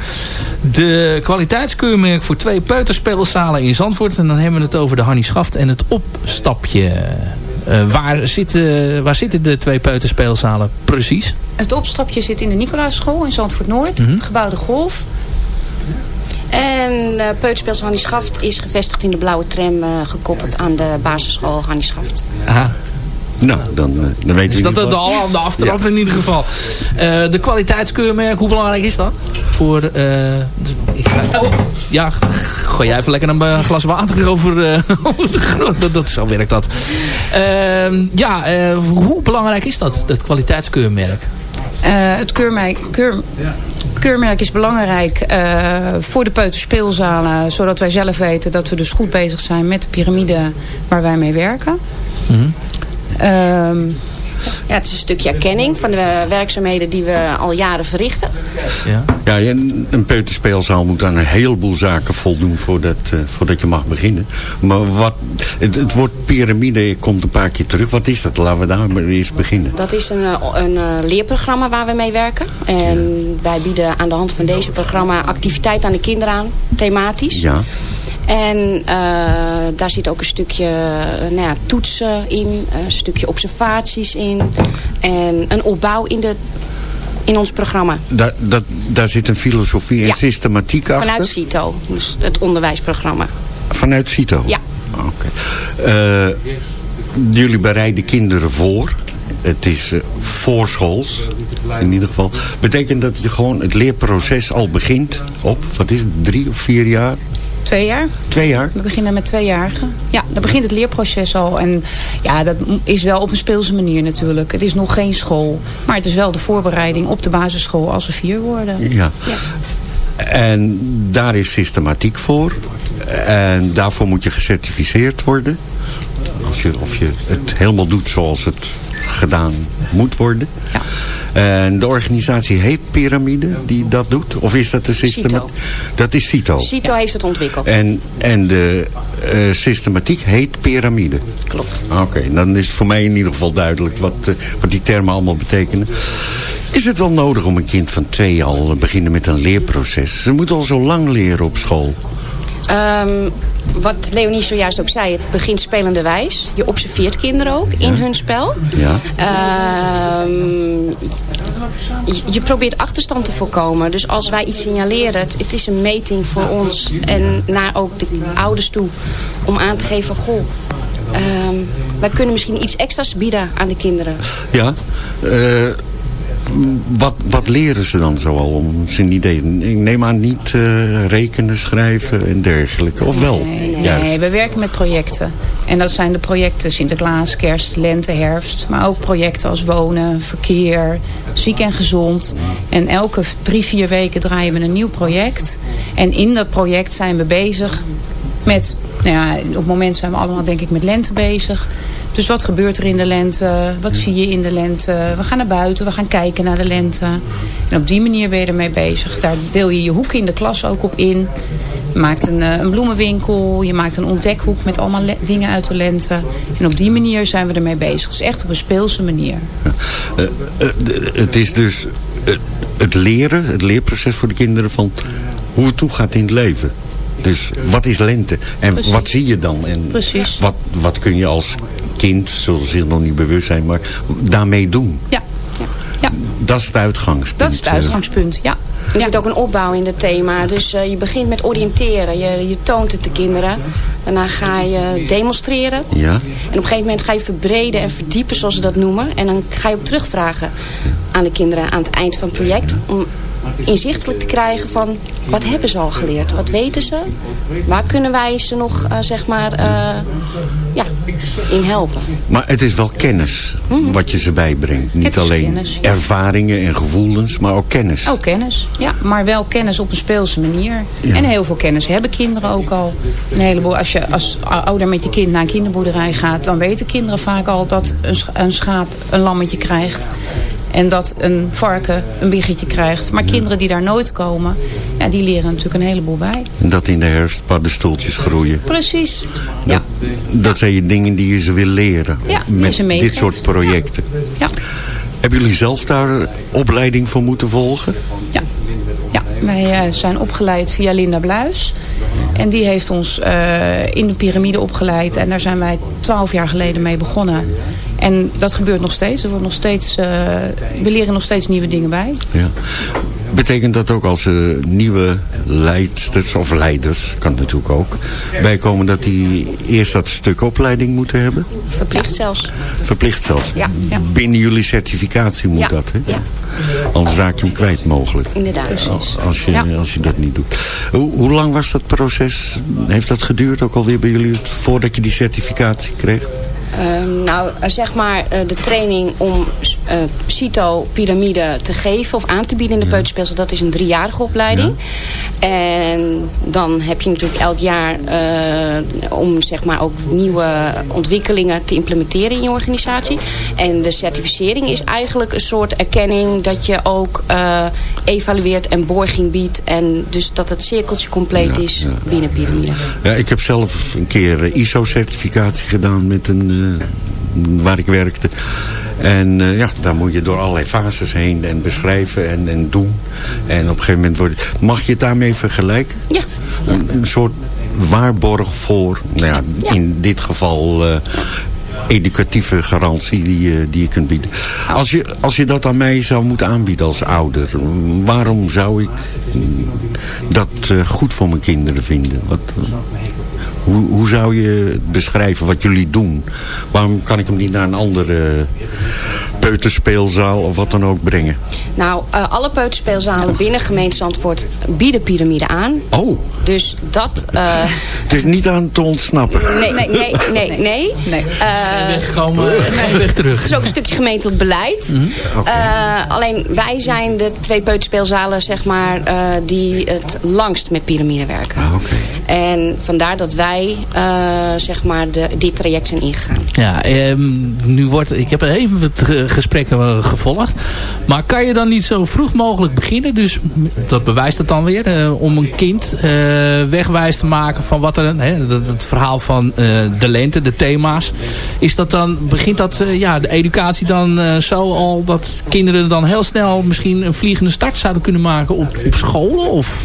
de kwaliteitskeurmerk voor twee peuterspeelzalen in Zandvoort. En dan hebben we het over de Hannie Schaft en het opstapje. Waar, zitten, waar zitten de twee peuterspeelzalen precies? Het opstapje zit in de Nicolaaschool in Zandvoort Noord. Mhm. Het gebouw De Golf. En uh, Peuterspeels Hannie Schaft is gevestigd in de blauwe tram... eh, gekoppeld aan de basisschool Hannie Schaft. Aha. Nou, dan, eh, dan weten we Is dat de, geval- de, de aftrap in ieder geval. Eh, de kwaliteitskeurmerk, hoe belangrijk is dat? Voor, eh, ik ga- ja, gooi jij even lekker een eh, glas water over, eh, over de grond. Dat, dat, zo werkt dat. Ehm, ja, eh, hoe belangrijk is dat, dat kwaliteitskeurmerk? Eh, het keurmerk, keur, keurmerk is belangrijk eh, voor de peuterspeelzalen. Zodat wij zelf weten dat we dus goed bezig zijn met de piramide waar wij mee werken. Ehm, Ja, het is een stukje erkenning van de werkzaamheden die we al jaren verrichten. Ja. Ja, een, een peuterspeelzaal moet aan een heleboel zaken voldoen voordat, eh, voordat je mag beginnen. Maar wat, het, het woord piramide komt een paar keer terug. Wat is dat? Laten we daar maar eerst beginnen. Dat is een, eh, een eh, leerprogramma waar we mee werken. En wij bieden aan de hand van deze programma activiteit aan de kinderen aan, thematisch. Ja. En eh, daar zit ook een stukje eh, nou ja, toetsen in, een stukje observaties in. En een opbouw in, de, in ons programma. Daar, dat, daar zit een filosofie en Ja. systematiek achter. Vanuit CITO, dus het onderwijsprogramma. Vanuit CITO? Ja. Oké. Eh, jullie bereiden kinderen voor. Het is eh, voorschools, in ieder geval. Betekent dat je gewoon het leerproces al begint op, wat is het, drie of vier jaar? Twee jaar. Twee jaar? We beginnen met tweejarigen. Ja, dan begint het leerproces al. En ja, dat is wel op een speelse manier natuurlijk. Het is nog geen school. Maar het is wel de voorbereiding op de basisschool als we vier worden. Ja. En daar is systematiek voor. En daarvoor moet je gecertificeerd worden. Als je, of je het helemaal doet zoals het gedaan moet worden. En de organisatie heet Pyramide die dat doet? Of is dat de systematiek? Dat is CITO. CITO heeft het ontwikkeld. En, en de eh, systematiek heet piramide. Klopt. Oké, dan is het voor mij in ieder geval duidelijk wat, eh, wat die termen allemaal betekenen. Is het wel nodig om een kind van twee al te beginnen met een leerproces? Ze moeten al zo lang leren op school. Ehm, wat Leonie zojuist ook zei, het begint spelende wijs. Je observeert kinderen ook in hun spel. Ja. Ehm, je, je probeert achterstand te voorkomen. Dus als wij iets signaleren, het, het is een meting voor ons en naar ook de ouders toe. Om aan te geven, goh, ehm, wij kunnen misschien iets extra's bieden aan de kinderen. Ja. eh, wat, wat leren ze dan zoal om zijn idee? Ik neem aan niet eh, rekenen, schrijven en dergelijke. Of wel? Nee, Juist. nee, we werken met projecten. En dat zijn de projecten Sinterklaas, kerst, lente, herfst. Maar ook projecten als wonen, verkeer, ziek en gezond. En elke drie, vier weken draaien we een nieuw project. En in dat project zijn we bezig met... Nou ja, op het moment zijn we allemaal denk ik met lente bezig. Dus wat gebeurt er in de lente? Wat zie je in de lente? We gaan naar buiten, we gaan kijken naar de lente. En op die manier ben je ermee bezig. Daar deel je je hoek in de klas ook op in. Je maakt een, eh, een bloemenwinkel, je maakt een ontdekhoek met allemaal le- dingen uit de lente. En op die manier zijn we ermee bezig. Dus echt op een speelse manier. Eh, eh, het is dus het leren, het leerproces voor de kinderen van hoe het toe gaat in het leven. Dus wat is lente? En Precies. wat zie je dan? En Precies. Wat, wat kun je als kind, zullen ze zich nog niet bewust zijn, maar daarmee doen? Ja, Dat is het uitgangspunt. dat is het uitgangspunt. Ja. Er zit ook een opbouw in het thema. Dus eh, je begint met oriënteren. Je, je toont het de kinderen. Daarna ga je demonstreren. Ja. En op een gegeven moment ga je verbreden en verdiepen, zoals ze dat noemen. En dan ga je ook terugvragen aan de kinderen aan het eind van het project. Om inzichtelijk te krijgen van, wat hebben ze al geleerd? Wat weten ze? Waar kunnen wij ze nog, eh, zeg maar, eh, ja, in helpen? Maar het is wel kennis wat je ze bijbrengt. Niet alleen kennis, ja. ervaringen en gevoelens, maar ook kennis. Ook kennis, ja. Maar wel kennis op een speelse manier. Ja. En heel veel kennis hebben kinderen ook al. Een heleboel, als je als ouder met je kind naar een kinderboerderij gaat... dan weten kinderen vaak al dat een schaap een lammetje krijgt. En dat een varken een biggetje krijgt. Maar kinderen die daar nooit komen, ja, die leren natuurlijk een heleboel bij. En dat in de herfst paddenstoeltjes groeien. Precies. Ja. Dat zijn je dingen die je ze wil leren. Ja, met ze dit soort projecten. Ja. Hebben jullie zelf daar opleiding voor moeten volgen? Ja, wij eh, zijn opgeleid via Linda Bluis. En die heeft ons eh, in de piramide opgeleid. En daar zijn wij twaalf jaar geleden mee begonnen. En dat gebeurt nog steeds. Er wordt nog steeds eh, we leren nog steeds nieuwe dingen bij. Ja. Betekent dat ook als er nieuwe leidsters of leiders, kan natuurlijk ook, bijkomen dat die eerst dat stuk opleiding moeten hebben? Verplicht zelfs. Verplicht zelfs. Ja, ja. Binnen jullie certificatie moet dat, hè? ja. Anders raak je hem kwijt mogelijk. Inderdaad. Als, je, als je dat niet doet. Hoe, hoe lang was dat proces? Heeft dat geduurd ook alweer bij jullie voordat je die certificatie kreeg? Ehm, nou, eh, zeg maar eh, de training om eh CITO-pyramide te geven of aan te bieden in de peuterspeelzaal, dat is een driejarige opleiding. En dan heb je natuurlijk elk jaar om zeg maar ook nieuwe ontwikkelingen te implementeren in je organisatie. En de certificering is eigenlijk een soort erkenning dat je ook evalueert en borging biedt. En dus dat het cirkeltje compleet is binnen piramide. Ja, ik heb zelf een keer ISO-certificatie gedaan met een, waar ik werkte. En eh, ja, daar moet je door allerlei fases heen en beschrijven en, en doen. En op een gegeven moment wordt... Mag je het daarmee vergelijken? Ja. Een, een soort waarborg voor, nou ja, in dit geval... eh, educatieve garantie die, je- die je kunt bieden. Als je, als je dat aan mij zou moeten aanbieden als ouder, waarom zou ik mm, dat eh, goed voor mijn kinderen vinden? Wat, hoe, hoe zou je het beschrijven wat jullie doen? Waarom kan ik hem niet naar een andere peuterspeelzaal of wat dan ook brengen? Nou, eh, alle peuterspeelzalen binnen gemeente Zandvoort bieden piramide aan. Oh, Dus dat... eh, het is niet aan te ontsnappen. nee, nee, nee, nee. nee. nee. Eh, Weggekomen, geen weg terug. Het is ook een stukje gemeentelijk beleid. Eh, alleen wij zijn de twee peuterspeelzalen zeg maar, eh, die het langst met piramide werken. En vandaar dat wij eh, zeg maar de, dit traject zijn ingegaan. Ja, ehm, nu wordt, ik heb even wat ge- gesprekken eh, gevolgd. Maar kan je dan niet zo vroeg mogelijk beginnen? Dus dat bewijst het dan weer. eh, om een kind wegwijs te maken van wat er... Hè, dat, het verhaal van de lente, de thema's. Is dat dan, begint dat, ja, de educatie dan zo al... dat kinderen dan heel snel misschien een vliegende start zouden kunnen maken op, op scholen? Of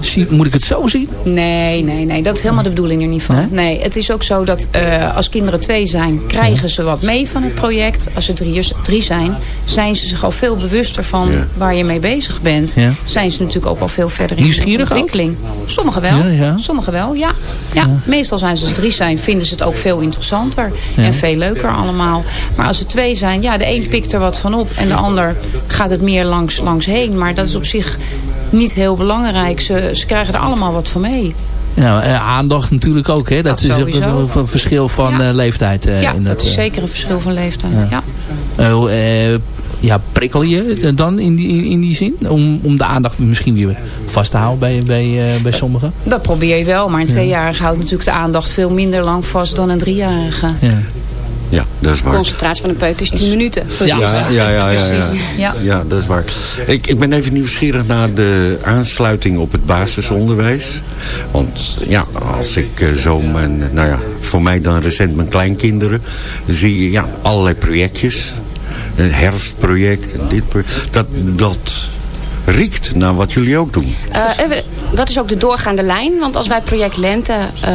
zie- moet ik het zo zien? Nee, nee, nee. Dat is helemaal de bedoeling er niet van. Nee, het is ook zo dat eh, als kinderen twee zijn, krijgen ze wat mee van het project. Als ze drie, drie zijn, zijn ze zich al veel bewuster van waar je mee bezig bent. Ja. Zijn ze natuurlijk ook al veel verder in de Nieuwsgierig ook? ontwikkeling. Sommigen wel. Ja, ja. Sommigen wel, ja. ja. Meestal zijn ze als drie zijn, vinden ze het ook veel interessanter. Ja. En veel leuker allemaal. Maar als er twee zijn, ja, de een pikt er wat van op. En de ander gaat het meer langs, langs heen. Maar dat is op zich niet heel belangrijk. Ze, ze krijgen er allemaal wat van mee. Ja, eh, aandacht natuurlijk ook. Hè? Dat, Dat is ook een, verschil van eh, leeftijd. eh, ja, in dat is zeker een verschil van leeftijd. Ja. Eh, ja, prikkel je dan in die, in, die zin? Om, om de aandacht misschien weer vast te houden bij, bij, bij sommigen? Dat probeer je wel. Maar een tweejarige houdt natuurlijk de aandacht veel minder lang vast dan een driejarige. Ja. Ja, dat is waar. Concentratie van een peuter is 10 minuten. Ja, ja, ja, ja, ja, Precies, ja. Ja, dat is waar. Ik, ik ben even nieuwsgierig naar de aansluiting op het basisonderwijs. Want ja, als ik eh, zo mijn, nou ja, voor mij dan recent mijn kleinkinderen, zie je ja, allerlei projectjes. Een herfstproject, en dit project. Dat, dat riekt naar wat jullie ook doen. Eh, we- dat is ook de doorgaande lijn. Want als wij project Lente eh,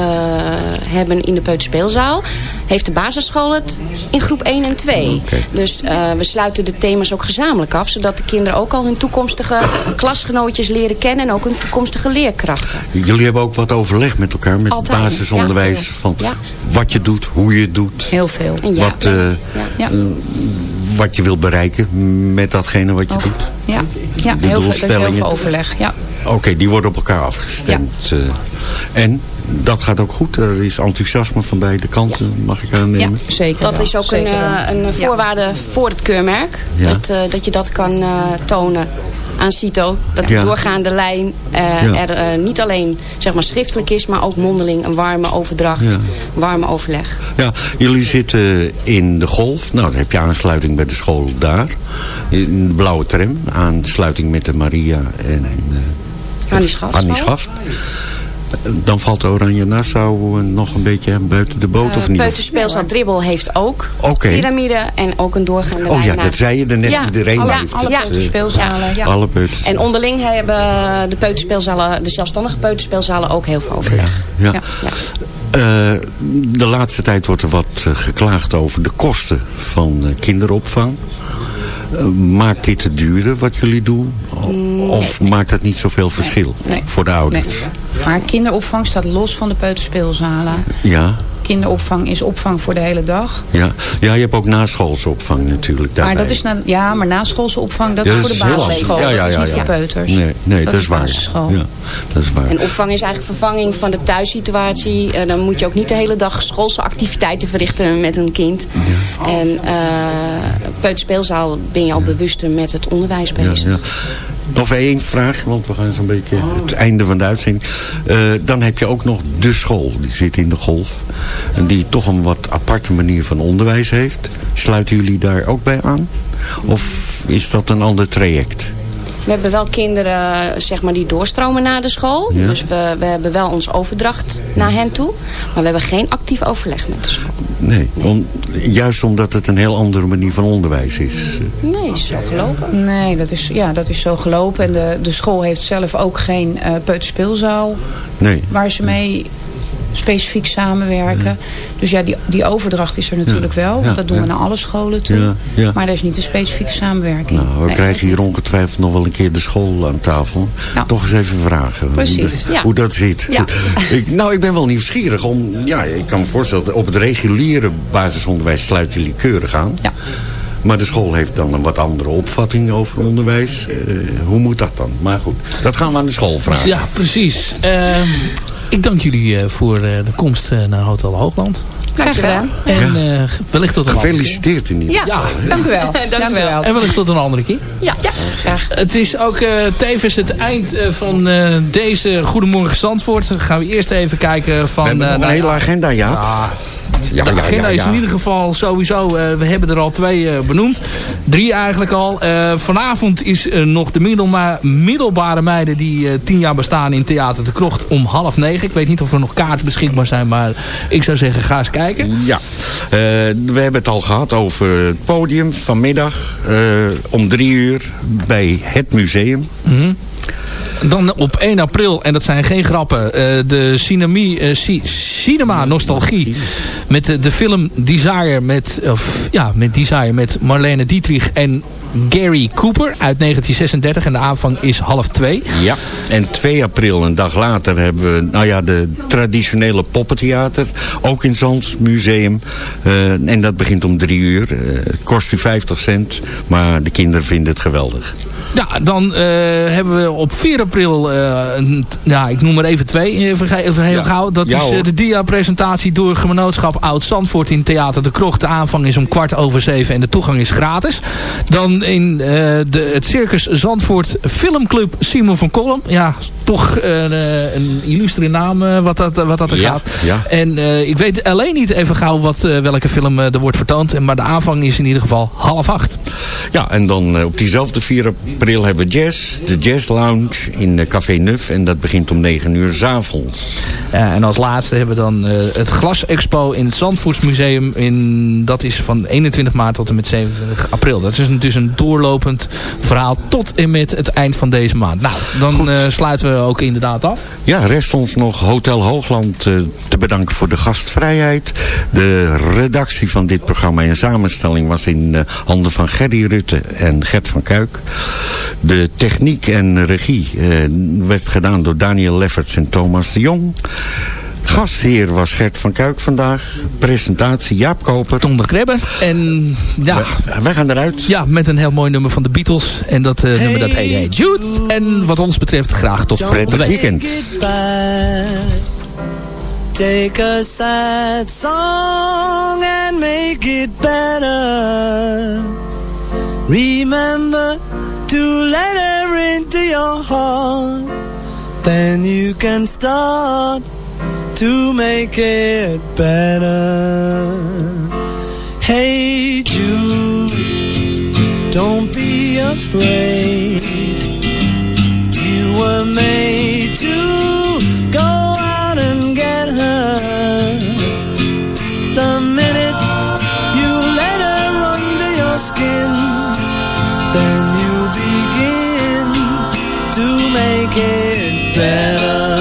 hebben in de Peuterspeelzaal... heeft de basisschool het in groep 1 en 2. Dus eh, we sluiten de thema's ook gezamenlijk af... zodat de kinderen ook al hun toekomstige klasgenootjes leren kennen... en ook hun toekomstige leerkrachten. Jullie hebben ook wat overleg met elkaar, met Altijd, het basisonderwijs. ja, van Ja. wat je doet, hoe je het doet. Heel veel. En ja, wat, eh, Ja. eh, wat je wil bereiken met datgene wat je doet. Ja, ja De heel veel, heel veel overleg. Ja. Oké, die worden op elkaar afgestemd. eh. en dat gaat ook goed. Er is enthousiasme van beide kanten, mag ik aannemen. zeker Dat is ook een, zeker eh, een voorwaarde voor het keurmerk. Ja. Dat, eh, dat je dat kan eh, tonen aan CITO. Dat de Ja. doorgaande lijn eh, Ja. er eh, niet alleen zeg maar, schriftelijk is, maar ook mondeling een warme overdracht, Ja. warme overleg. Ja, jullie zitten in de golf. Nou, dan heb je aansluiting bij de school daar. In de blauwe tram. Aansluiting met de Maria en eh, Annie Schaft. Dan valt de Oranje Nassau eh, nog een beetje buiten de boot, of Uh, niet? Peuterspeelzaal Dribbel heeft ook Oké. piramide en ook een doorgaande Oh ja, dat zei je er net. Ja, Iedereen alle, heeft alle het, eh, peuterspeelzalen. Ja. Alle peuters. En onderling hebben de peuterspeelzalen, de zelfstandige peuterspeelzalen ook heel veel overleg. Ja. Eh, de laatste tijd wordt er wat eh, geklaagd over de kosten van eh, kinderopvang. Eh, maakt dit het duurder wat jullie doen? Of maakt dat niet zoveel verschil Nee. voor de ouders? Maar kinderopvang staat los van de peuterspeelzalen. Ja, Kinderopvang is opvang voor de hele dag. ja. ja, je hebt ook naschoolse opvang natuurlijk daarbij. Maar dat is na, ja, maar naschoolse opvang, dat Ja, is voor de basisschool. Ja, ja, dat is niet ja. voor peuters. Nee, nee dat, is waar. basisschool. Ja, dat is waar. En opvang is eigenlijk vervanging van de thuissituatie. Eh, dan moet je ook niet de hele dag schoolse activiteiten verrichten met een kind. En eh peuterspeelzaal ben je al bewuster met het onderwijs Ja, bezig. Nog één vraag, want we gaan zo'n beetje het einde van de uitzending. Eh, dan heb je ook nog de school, die zit in de golf. En die toch een wat aparte manier van onderwijs heeft. Sluiten jullie daar ook bij aan? Of is dat een ander traject? We hebben wel kinderen zeg maar, die doorstromen naar de school. Ja. Dus we, we hebben wel ons overdracht naar hen toe. Maar we hebben geen actief overleg met de school. Nee, om, juist omdat het een heel andere manier van onderwijs is. Nee, is zo gelopen. Nee, dat is, ja, dat is zo gelopen. En de, de school heeft zelf ook geen eh peuterspeelzaal Nee. waar ze mee specifiek samenwerken. Dus ja, die, die overdracht is er natuurlijk wel. Want Ja, dat doen we naar alle scholen toe. Ja, ja. Maar er is niet een specifieke samenwerking. Nou, we Nee, krijgen hier ongetwijfeld nog wel een keer de school aan tafel. Toch eens even vragen. Precies, Hoe, dat- ja. hoe dat zit. Ja. ik, nou, ik ben wel nieuwsgierig. Om, ja, ik kan me voorstellen, op het reguliere basisonderwijs sluiten jullie keurig aan. Ja. Maar de school heeft dan een wat andere opvatting over onderwijs. Eh, hoe moet dat dan? Maar goed, dat gaan we aan de school vragen. Ja, precies. Ehm, ik dank jullie eh, voor eh, de komst eh, naar Hotel Hoogland. Graag gedaan. En eh, wellicht tot een andere keer. Gefeliciteerd in ieder Ja, dank u wel. dank u wel. En wellicht tot een andere keer. Ja, ja, graag. Het is ook eh, tevens het eind eh, van eh, deze Goedemorgen Zandvoort. Dan gaan we eerst even kijken van... We hebben eh, nog een hele agenda, ja. Ja, de agenda is in ieder geval sowieso, eh, we hebben er al twee eh, benoemd. Drie eigenlijk al. Eh, vanavond is nog de middelma- middelbare meiden die tien jaar bestaan in Theater de Krocht om half negen. Ik weet niet of er nog kaarten beschikbaar zijn, maar ik zou zeggen ga eens kijken. Ja, we hebben het al gehad over het podium vanmiddag om drie uur bij het museum. Mhm. Dan op 1 april, en dat zijn geen grappen, de Cinemie, Ci- Cinema Nostalgie. Met de, de film Desire met, of, ja, met Desire met Marlene Dietrich en Gary Cooper uit 1936. En de aanvang is half twee. Ja, en 2 april, een dag later, hebben we nou ja, de traditionele poppentheater. Ook in Zands Museum. Eh, en dat begint om drie uur. Eh, het kost u 50 cent, maar de kinderen vinden het geweldig. Ja, dan eh, hebben we op 4 april, een, ja, ik noem er even twee, even, heel Ja. gauw. Dat Ja, is de dia-presentatie door Genootschap Oud-Zandvoort in Theater de Krocht. De aanvang is om kwart over zeven en de toegang is gratis. Dan in eh, de, het Circus Zandvoort Filmclub Simon van Kolm. Ja, toch eh, een illustere naam eh, wat dat, wat dat er Ja, gaat. ja. En eh, ik weet alleen niet even gauw wat, eh, welke film eh, er wordt vertoond. Maar de aanvang is in ieder geval half acht. Ja, en dan eh, op diezelfde 4 april hebben we jazz. De Jazz Lounge in eh, Café Nuf. En dat begint om 9 uur 's avonds. Ja, en als laatste hebben we dan eh, het Glas Expo in het Zandvoortsmuseum. In, dat is van 21 maart tot en met 27 april. Dat is dus een doorlopend verhaal tot en met het eind van deze maand. Nou, dan eh, sluiten we ook inderdaad af. Ja, rest ons nog Hotel Hoogland eh, te bedanken voor de gastvrijheid. De redactie van dit programma en samenstelling was in eh, handen van Gerry Rutte en Gert van Kuik. De techniek en regie werd gedaan door Daniel Lefferts en Thomas de Jong. Gastheer was Gert van Kuik vandaag. Presentatie Jaap Koper. Tom Krebber. En ja... Wij gaan eruit. Ja, met een heel mooi nummer van de Beatles. En dat uh, hey nummer dat hey Jude. En wat ons betreft graag tot prettig weekend. Take a sad song and make it better. Remember to let her into your heart. Then you can start to make it better. Hey Jude, don't be afraid. You were made to go out and get her. The minute you let her under your skin, then you begin to make it better.